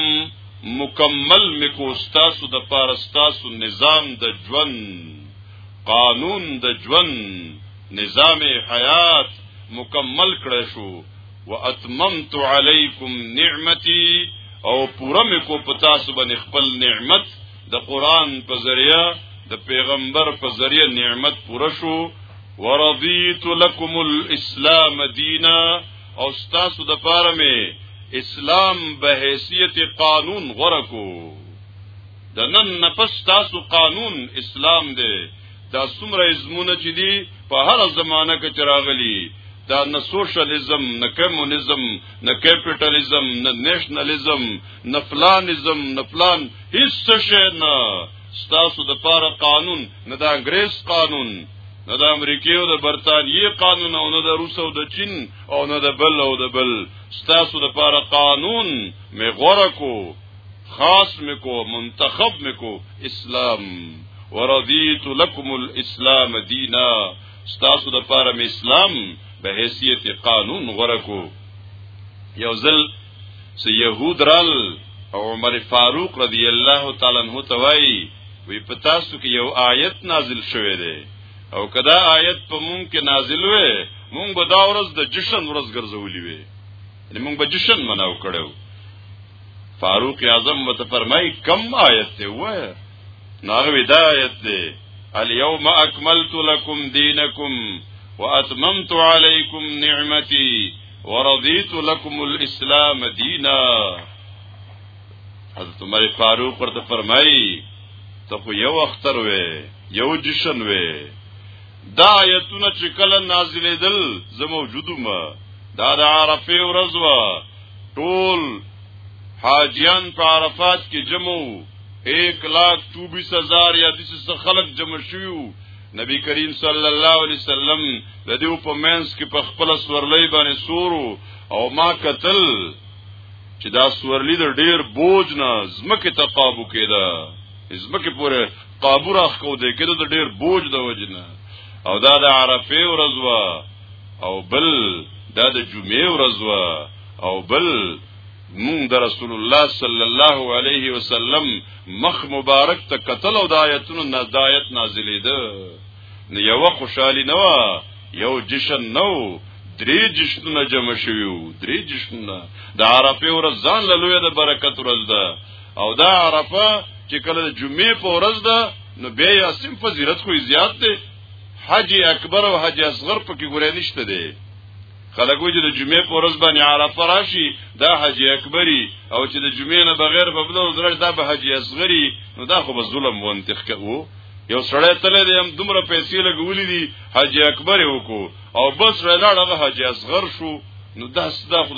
مکمل مکو استاسو د پار استاسو نظام د ژوند قانون د ژوند نظام حیات مکمل کړی شو واتممت علیکم نعمتي او پوره مکو پتا سو باندې خپل نعمت د قران په ذریعہ د پیغمبر په ذریعہ نعمت پوره شو ورضیت لكم الاسلام دینا او تاسو د پاره می اسلام به حیثیت قانون غرکو د نن نفس تاسو قانون اسلام دی دا څومره ازمونه چې دي په هر زمانہ کې چراغلي دا نه سوشلیزم نه کمونیزم نه کیپټالیزم نه نېشنلیزم نه پلانزم نه پلان هیڅ شي نه ستاسو د پاره قانون نه د انګريز قانون نه د امریکای او د برتانیې قانون او نه د روس او د چین او نه د بل او د بل ستاسو د پاره قانون می غوړه کو خاص می کو منتخب می کو اسلام ورضیت لكم الاسلام دینا ستاسو د پاره می اسلام به حیثیت قانون غوړه کو یو ځل چې يهود رال او عمر فاروق رضی الله تعالی عنہ ته وایي وی په تاسو کې یو آیت نازل شوی دی او کدا آیت په مونږ کې نازل وې مونږ به دا ورځ د جشن ورځ ګرځولې وې یعنی مونږ به جشن مناو کړو فاروق اعظم مت فرمای کم آیت دی وای ناغوی دا آیت دی اليوم اكملت لكم دينكم واتممت عليكم نعمتي ورضیت لكم الاسلام دینا حضرت عمر فاروق ورته فرمایي ته خو یو اختر وې یو جشن وې دا آیتونه چې کله نازلې دل زه موجودو ما دا د عرفه ورځ وا ټول حاجیان په عرفات کې جمع 1 لاکھ 24000 یا د څه خلک جمع شویو نبی کریم صلی الله علیه وسلم د دې په منځ کې په خپل سورلۍ باندې سورو او ما قتل چې دا سورلی د ډیر بوج نه زمکه ته قابو کېده زمکه پورې قابو راخ کو دی کېده د ډیر بوج د وجنه او دا د عرفه ورځ او بل دا د جمعې ورځ او بل مونږ د رسول الله صلی الله علیه وسلم مخ مبارک ته قتل او د آیتونو نه د آیت نازلې ده نو یو خوشحالي نه وا یو جشن نو درې جشنونه جمع شوي وو درې جشنونه د عرفه ورځ ځان له لوی د برکت ورځ ده او دا عرفه چې کله د جمعې په ورځ ده نو بیا یې اسیم فضیلت خو زیات دی حج اکبر او حج اصغر پکې ګورې نشته دی خلک وایي چې د جمعې په ورځ باندې عرفه راشي دا حج اکبري او چې د جمعې نه بغیر په بل ورځ دا به حج اصغري نو دا خو به ظلم وانتخ کوو یو سړی تللی دی هم دومره پیسې لګولې دي حج اکبر وکړو او بس ولاړ هغه حج اصغر شو نو دا صدا خو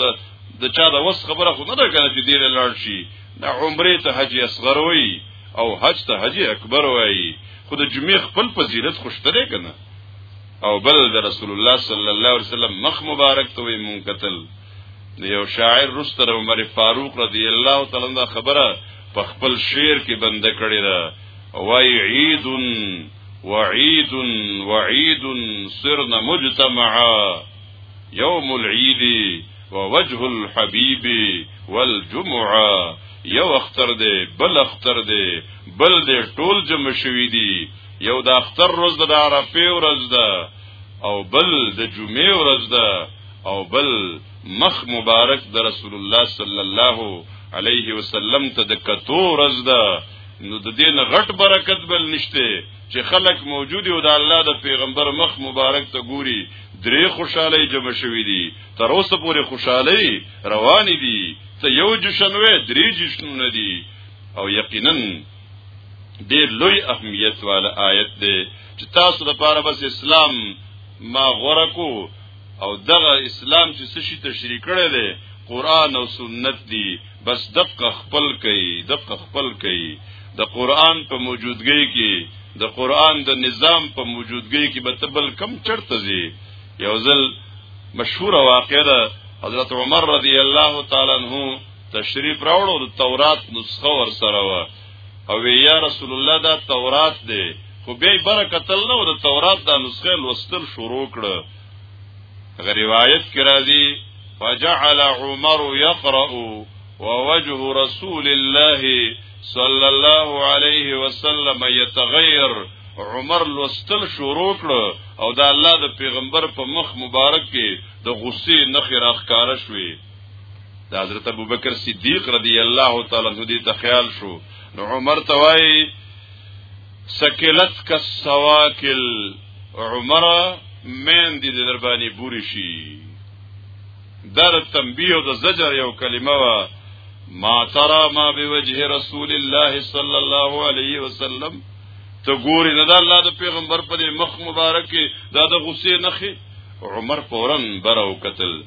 د چا د وس خبره خو نه ده کنه چې ډیر لاړ شي د عمره ته حج اصغر وای او حج ته حج اکبر وای خو د جمعې خپل فضیلت خوشته دی کنه او بل د رسول الله صلی الله علیه وسلم مخ مبارک ته وي مونږ قتل د یو شاعر رستر عمر فاروق رضی الله تعالی عنہ خبره په خپل شعر کې بنده کړی دا وای عید وعید وعید صرنا مجتمعا یوم العید ووجه الحبیب والجمعه یو اختر دی بل اختر دی بل دی ټول جمع شوی دی یو د اختر روز د عرفه ورځ ده او بل د جمعې ورځ ده او بل مخ مبارک د رسول الله صلی الله علیه وسلم ته د کتو ورځ ده نو د دین غټ برکت بل نشته چې خلک موجود او د الله د پیغمبر مخ مبارک ته ګوري درې خوشاله جمع شوې دي تر اوسه پورې خوشاله روان دي ته یو جشن وې درې جشنونه دي او یقینا ډیر لوی اهمیت والا آیت دی چې تاسو د پاره بس اسلام ما غوړه کو او دغه اسلام چې څه شي تشریح کړی دی قران او سنت دی بس دقه خپل کوي دقه خپل کوي د قران په موجودګۍ کې د قران د نظام په موجودګۍ کې به تبل کم چرته زی یو ځل مشهور واقعه حضرت عمر رضی الله تعالی عنہ تشریف راوړو د تورات نسخه ور سره و او یا رسول الله دا تورات دی خو به برکتل نو د تورات دا نسخه لوستل شروع کړه غیر روایت کې راځي فجعل عمر يقرأ ووجه رسول الله صلى الله عليه وسلم يتغير عمر لوستل شروع کړه او دا الله د پیغمبر په مخ مبارک کې د غصې نخې راخکاره شوې د حضرت ابوبکر صدیق رضی الله تعالی عنہ دې ته خیال شو نو عمر توای سکلت کا سواکل عمر مین دې دربانی بوري شي در تنبیه د زجر یو کلمه وا ما ترى ما بوجه رسول الله صلی الله علیه وسلم ته ګوري نه د الله د پیغمبر په مخ مبارک دا د غصې نخي عمر فورن برو قتل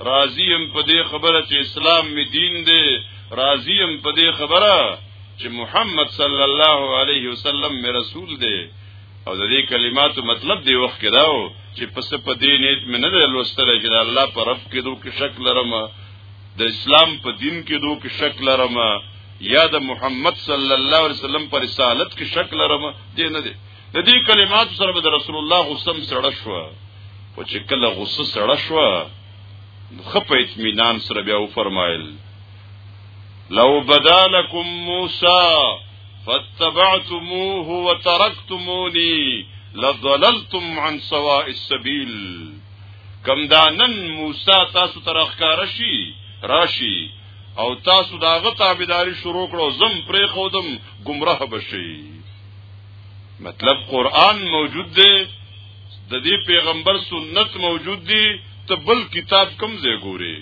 راضیم په دې خبره چې اسلام می دین دی راضیم په دې خبره چې محمد صلی الله علیه وسلم می رسول دی او د دې کلماتو مطلب دی وخت کې داو چې پس په دې نیت مې نه دی لوستل چې د الله پر رب کې دوه کې شک لرم د اسلام په دین کې دوه کې شک لرم یا د محمد صلی الله علیه وسلم پر رسالت کې شک لرم دې نه دی د دې کلمات سره به رسول الله غصه سره شو او چې کله غصه سره شو خپ اطمینان سره بیا و فرمایل لو بدالکم موسی فاتبعتموه وتركتموني لضللتم عن سواء السبيل کم دا نن موسی تاسو تر اخکار شي راشي او تاسو داغه تابعداري شروع کړو زم پرې خودم گمراه بشي مطلب قران موجود دی د دې پیغمبر سنت موجود دی ته بل کتاب کم ځای ګوري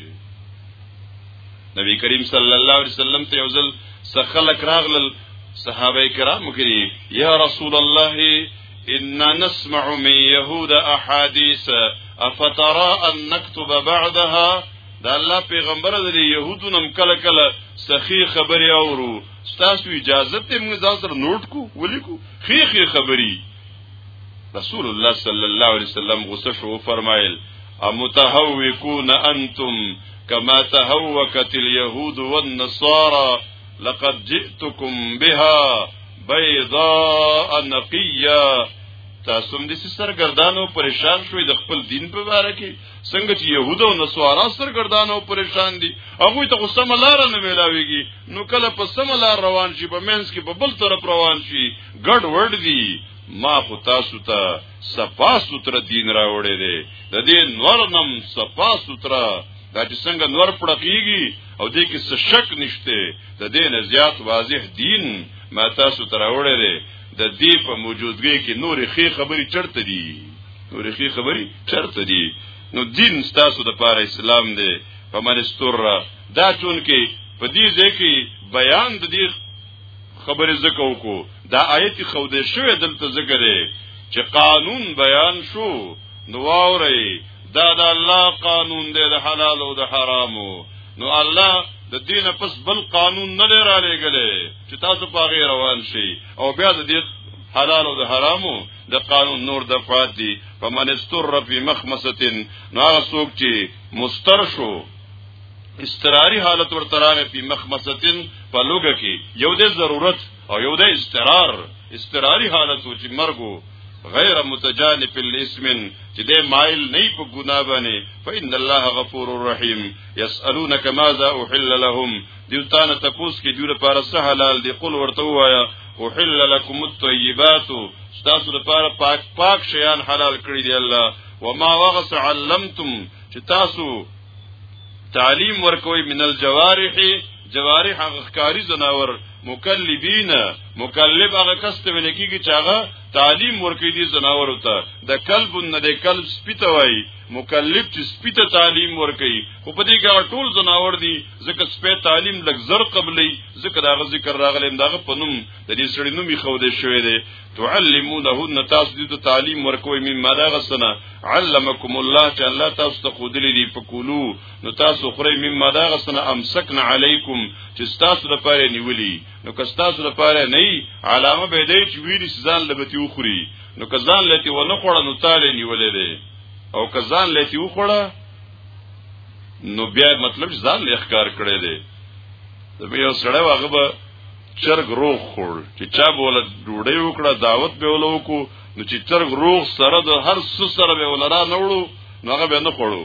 نبی کریم صلی الله علیه وسلم ته یو ځل سخلک راغلل صحابه کرام کړي یا رسول الله ان نسمع من يهود احاديث افترى ان نكتب بعدها دا الله پیغمبر د يهودونو کله کله سخی خبري اورو ستاسو اجازه ته موږ ځان سره نوٹ کو ولیکو خې خې خبري رسول الله صلی الله علیه وسلم غصه شو فرمایل امتهوکون انتم كما تهوكت اليهود والنصارى لقد جئتكم بها بيضاء نقيه تاسو دې سرګردانو پریشان شوي د خپل دین په اړه کې څنګه چې يهود او نصارا سرګردان او پریشان دي هغه ته خو سم لار نه ملاويږي نو کله په سم لار روان شي په مینس کې په بل طرف روان شي ګډ وډ دي ما خو تاسو ته صفا ستر دین راوړې دي د دې نور نم صفا ستر دا چې څنګه نور پړقېږي او دې کې څه شک نشته د دې نه زیات واضح دین ما تاسو ته راوړې دي د دې په موجودګۍ کې نورې خې خبرې چرته دي نورې خې خبرې چرته دي نو دین ستاسو د پاره اسلام دی په من استر دا چون کې په دې ځای کې بیان د دې خبرې زکه وکړو دا آیت خو دې شوې دلته زکه دی چې قانون بیان شو نو واوري دا د الله قانون دی د حلال او د حرامو نو الله د دین پس بل قانون نه لري را لګلې چې تاسو په غیر روان شي او بیا د دې حلال او د حرامو د قانون نور د فات دي فمن استر فی مخمسه نو هغه څوک چې مستر شو استراری حالت ورته راغی په مخمسه په لوګه کې یو د ضرورت او یو د استقرار استقراری حالت و چې مرګو غیر متجانب الاسم چې د مایل نه په ګنا باندې فإن الله غفور رحیم یسالونک ماذا احل لهم دیو تانه تپوس کې دیو لپاره څه حلال دی قل ورته وایا احل لكم الطيبات تاسو لپاره پاک پاک شیان حلال کړی دی الله وما وغس علمتم چې تاسو تعلیم ورکوي من الجوارح جوارح هغه ښکاری زناور مکلبین مکلب هغه کس ته ویل کیږي چې هغه تعلیم ورکړي دي زناور ته د کلب نه د کلب سپیته وای مکلب چې سپیته تعلیم ورکړي خو په دې کې ټول زناور دي ځکه سپیته تعلیم لږ زر قبلې ځکه دا غزي کر راغلی دغه پنوم د دې سړی نوم یې خو دې شوی دی تعلمونهن تاسو دې تعلیم ورکوي مما دا غسنه علمکم الله چې الله تاسو ته خودلې دي په کولو نو تاسو خوري مما دا غسنه امسکنا علیکم چې تاسو لپاره نیولی نو که تاسو لپاره نه علامه به دی چې ویری سزان لبتی وخوري نو که ځان لتی و نه خوړه نو تاله نیولې دی او که ځان لتی وخوړه نو بیا مطلب ځان له اخکار کړي دی زمي یو سړی واغه به چرګ روغ خور چې چا بوله ډوډۍ وکړه دعوت به ولوکو نو چې چرګ روغ سره د هر څه سره به ولرا نه وړو نو هغه به نه خوړو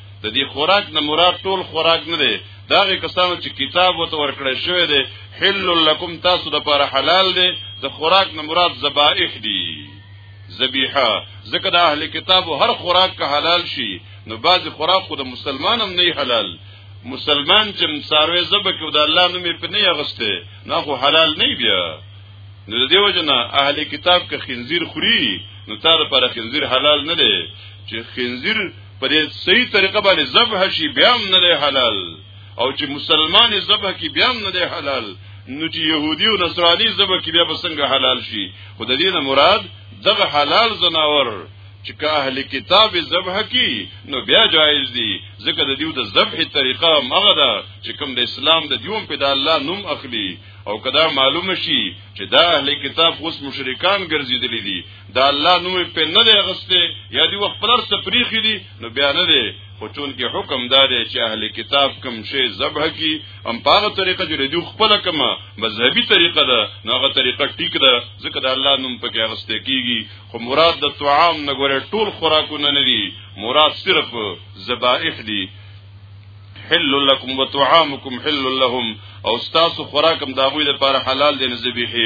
د دې خوراک نه مراد ټول خوراک نه دی دا غي کسانو چې کتاب وته ورکړی شوی دی حل لکم تاسو د لپاره حلال دی د خوراک نه مراد ذبائح دی ذبیحه ځکه د اهل کتابو هر خوراک که حلال شي نو بعضی خوراک خو د مسلمان هم نه حلال مسلمان چې مساروي زبه کې د الله نوم په نه یغسته نه خو حلال نه بیا نو د دیو جنا اهل کتاب که خنزیر خوري نو تر پر خنزیر حلال نه دی چې خنزیر پر صحیح طریقه باندې ذبح شي بیا هم نه حلال او چې مسلمان ذبح کی بیا هم نه حلال نو چې يهودي او نصراني ذبح کی بیا به څنګه حلال شي خو د دې نه مراد دغه حلال زناور چې که اهل کتاب ذبح کی نو بیا جایز دي ځکه د دیو د ذبح طریقه مغه ده چې کوم د اسلام د دیوم په د الله نوم اخلي او کدا معلوم شي چې دا اهل کتاب اوس مشرکان ګرځیدلی دي دا الله نوم په نه دی غسته یا دی وخت پرر سپریخي دي نو بیا نه دی خو چون کې حکم دار چې اهل کتاب کم شی ذبح کی ام پاغه طریقه جوړې دی خپل کما مذهبي طریقه ده نوغه طریقه ټیک ده ځکه دا الله نوم پکې غسته کیږي خو مراد د طعام نه ګوره ټول خوراکونه نه دي مراد صرف ذبائح دي حل لكم وطعامكم حل لهم او استاسو خوراکم داغوی لپاره حلال دي نزبیحه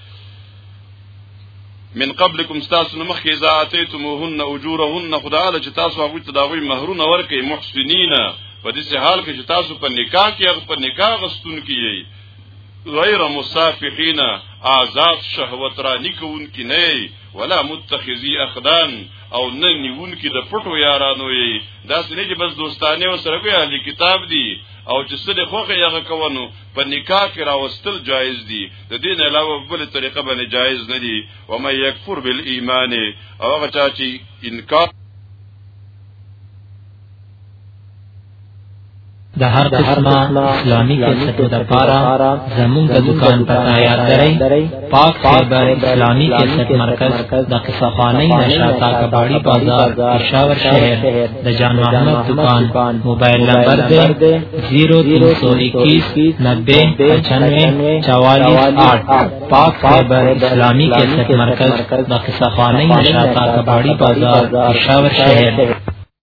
من قبلكم تاسو نه مخکې ذاتیتموهن اجورهن خدای له چې تاسو هغه ته داوی مہرونه ورکې محسنین په دې حال کې چې تاسو په نکاح کې هغه په نکاح غستون کې غیر مصافحین آزاد شهوت را نکون کې نه ولا متخذی اخدان او نه نیون کې د پټو یارانو یې دا سړي چې بس دوستانه او سره کوي اهل کتاب دي او چې سړي خوخه یغه کوونو په نکاح کې راوستل جایز دي د دین علاوه بل طریقه باندې جایز نه دي و مې یکفر بالایمان او هغه چا چې انکار د هر قسمه اسلامي کیسټو د پاره زموږ د دکان پتا یاد درئ پاک فایبر اسلامي کیسټ مرکز د قصفانی نشاتا کباړی بازار پېښور شهر د جان محمد دکان موبایل نمبر دی 03021909548 پاک فائبر اسلامی کیسټ مرکز د قصه خانه نشاطا کباړی بازار پېښور شهر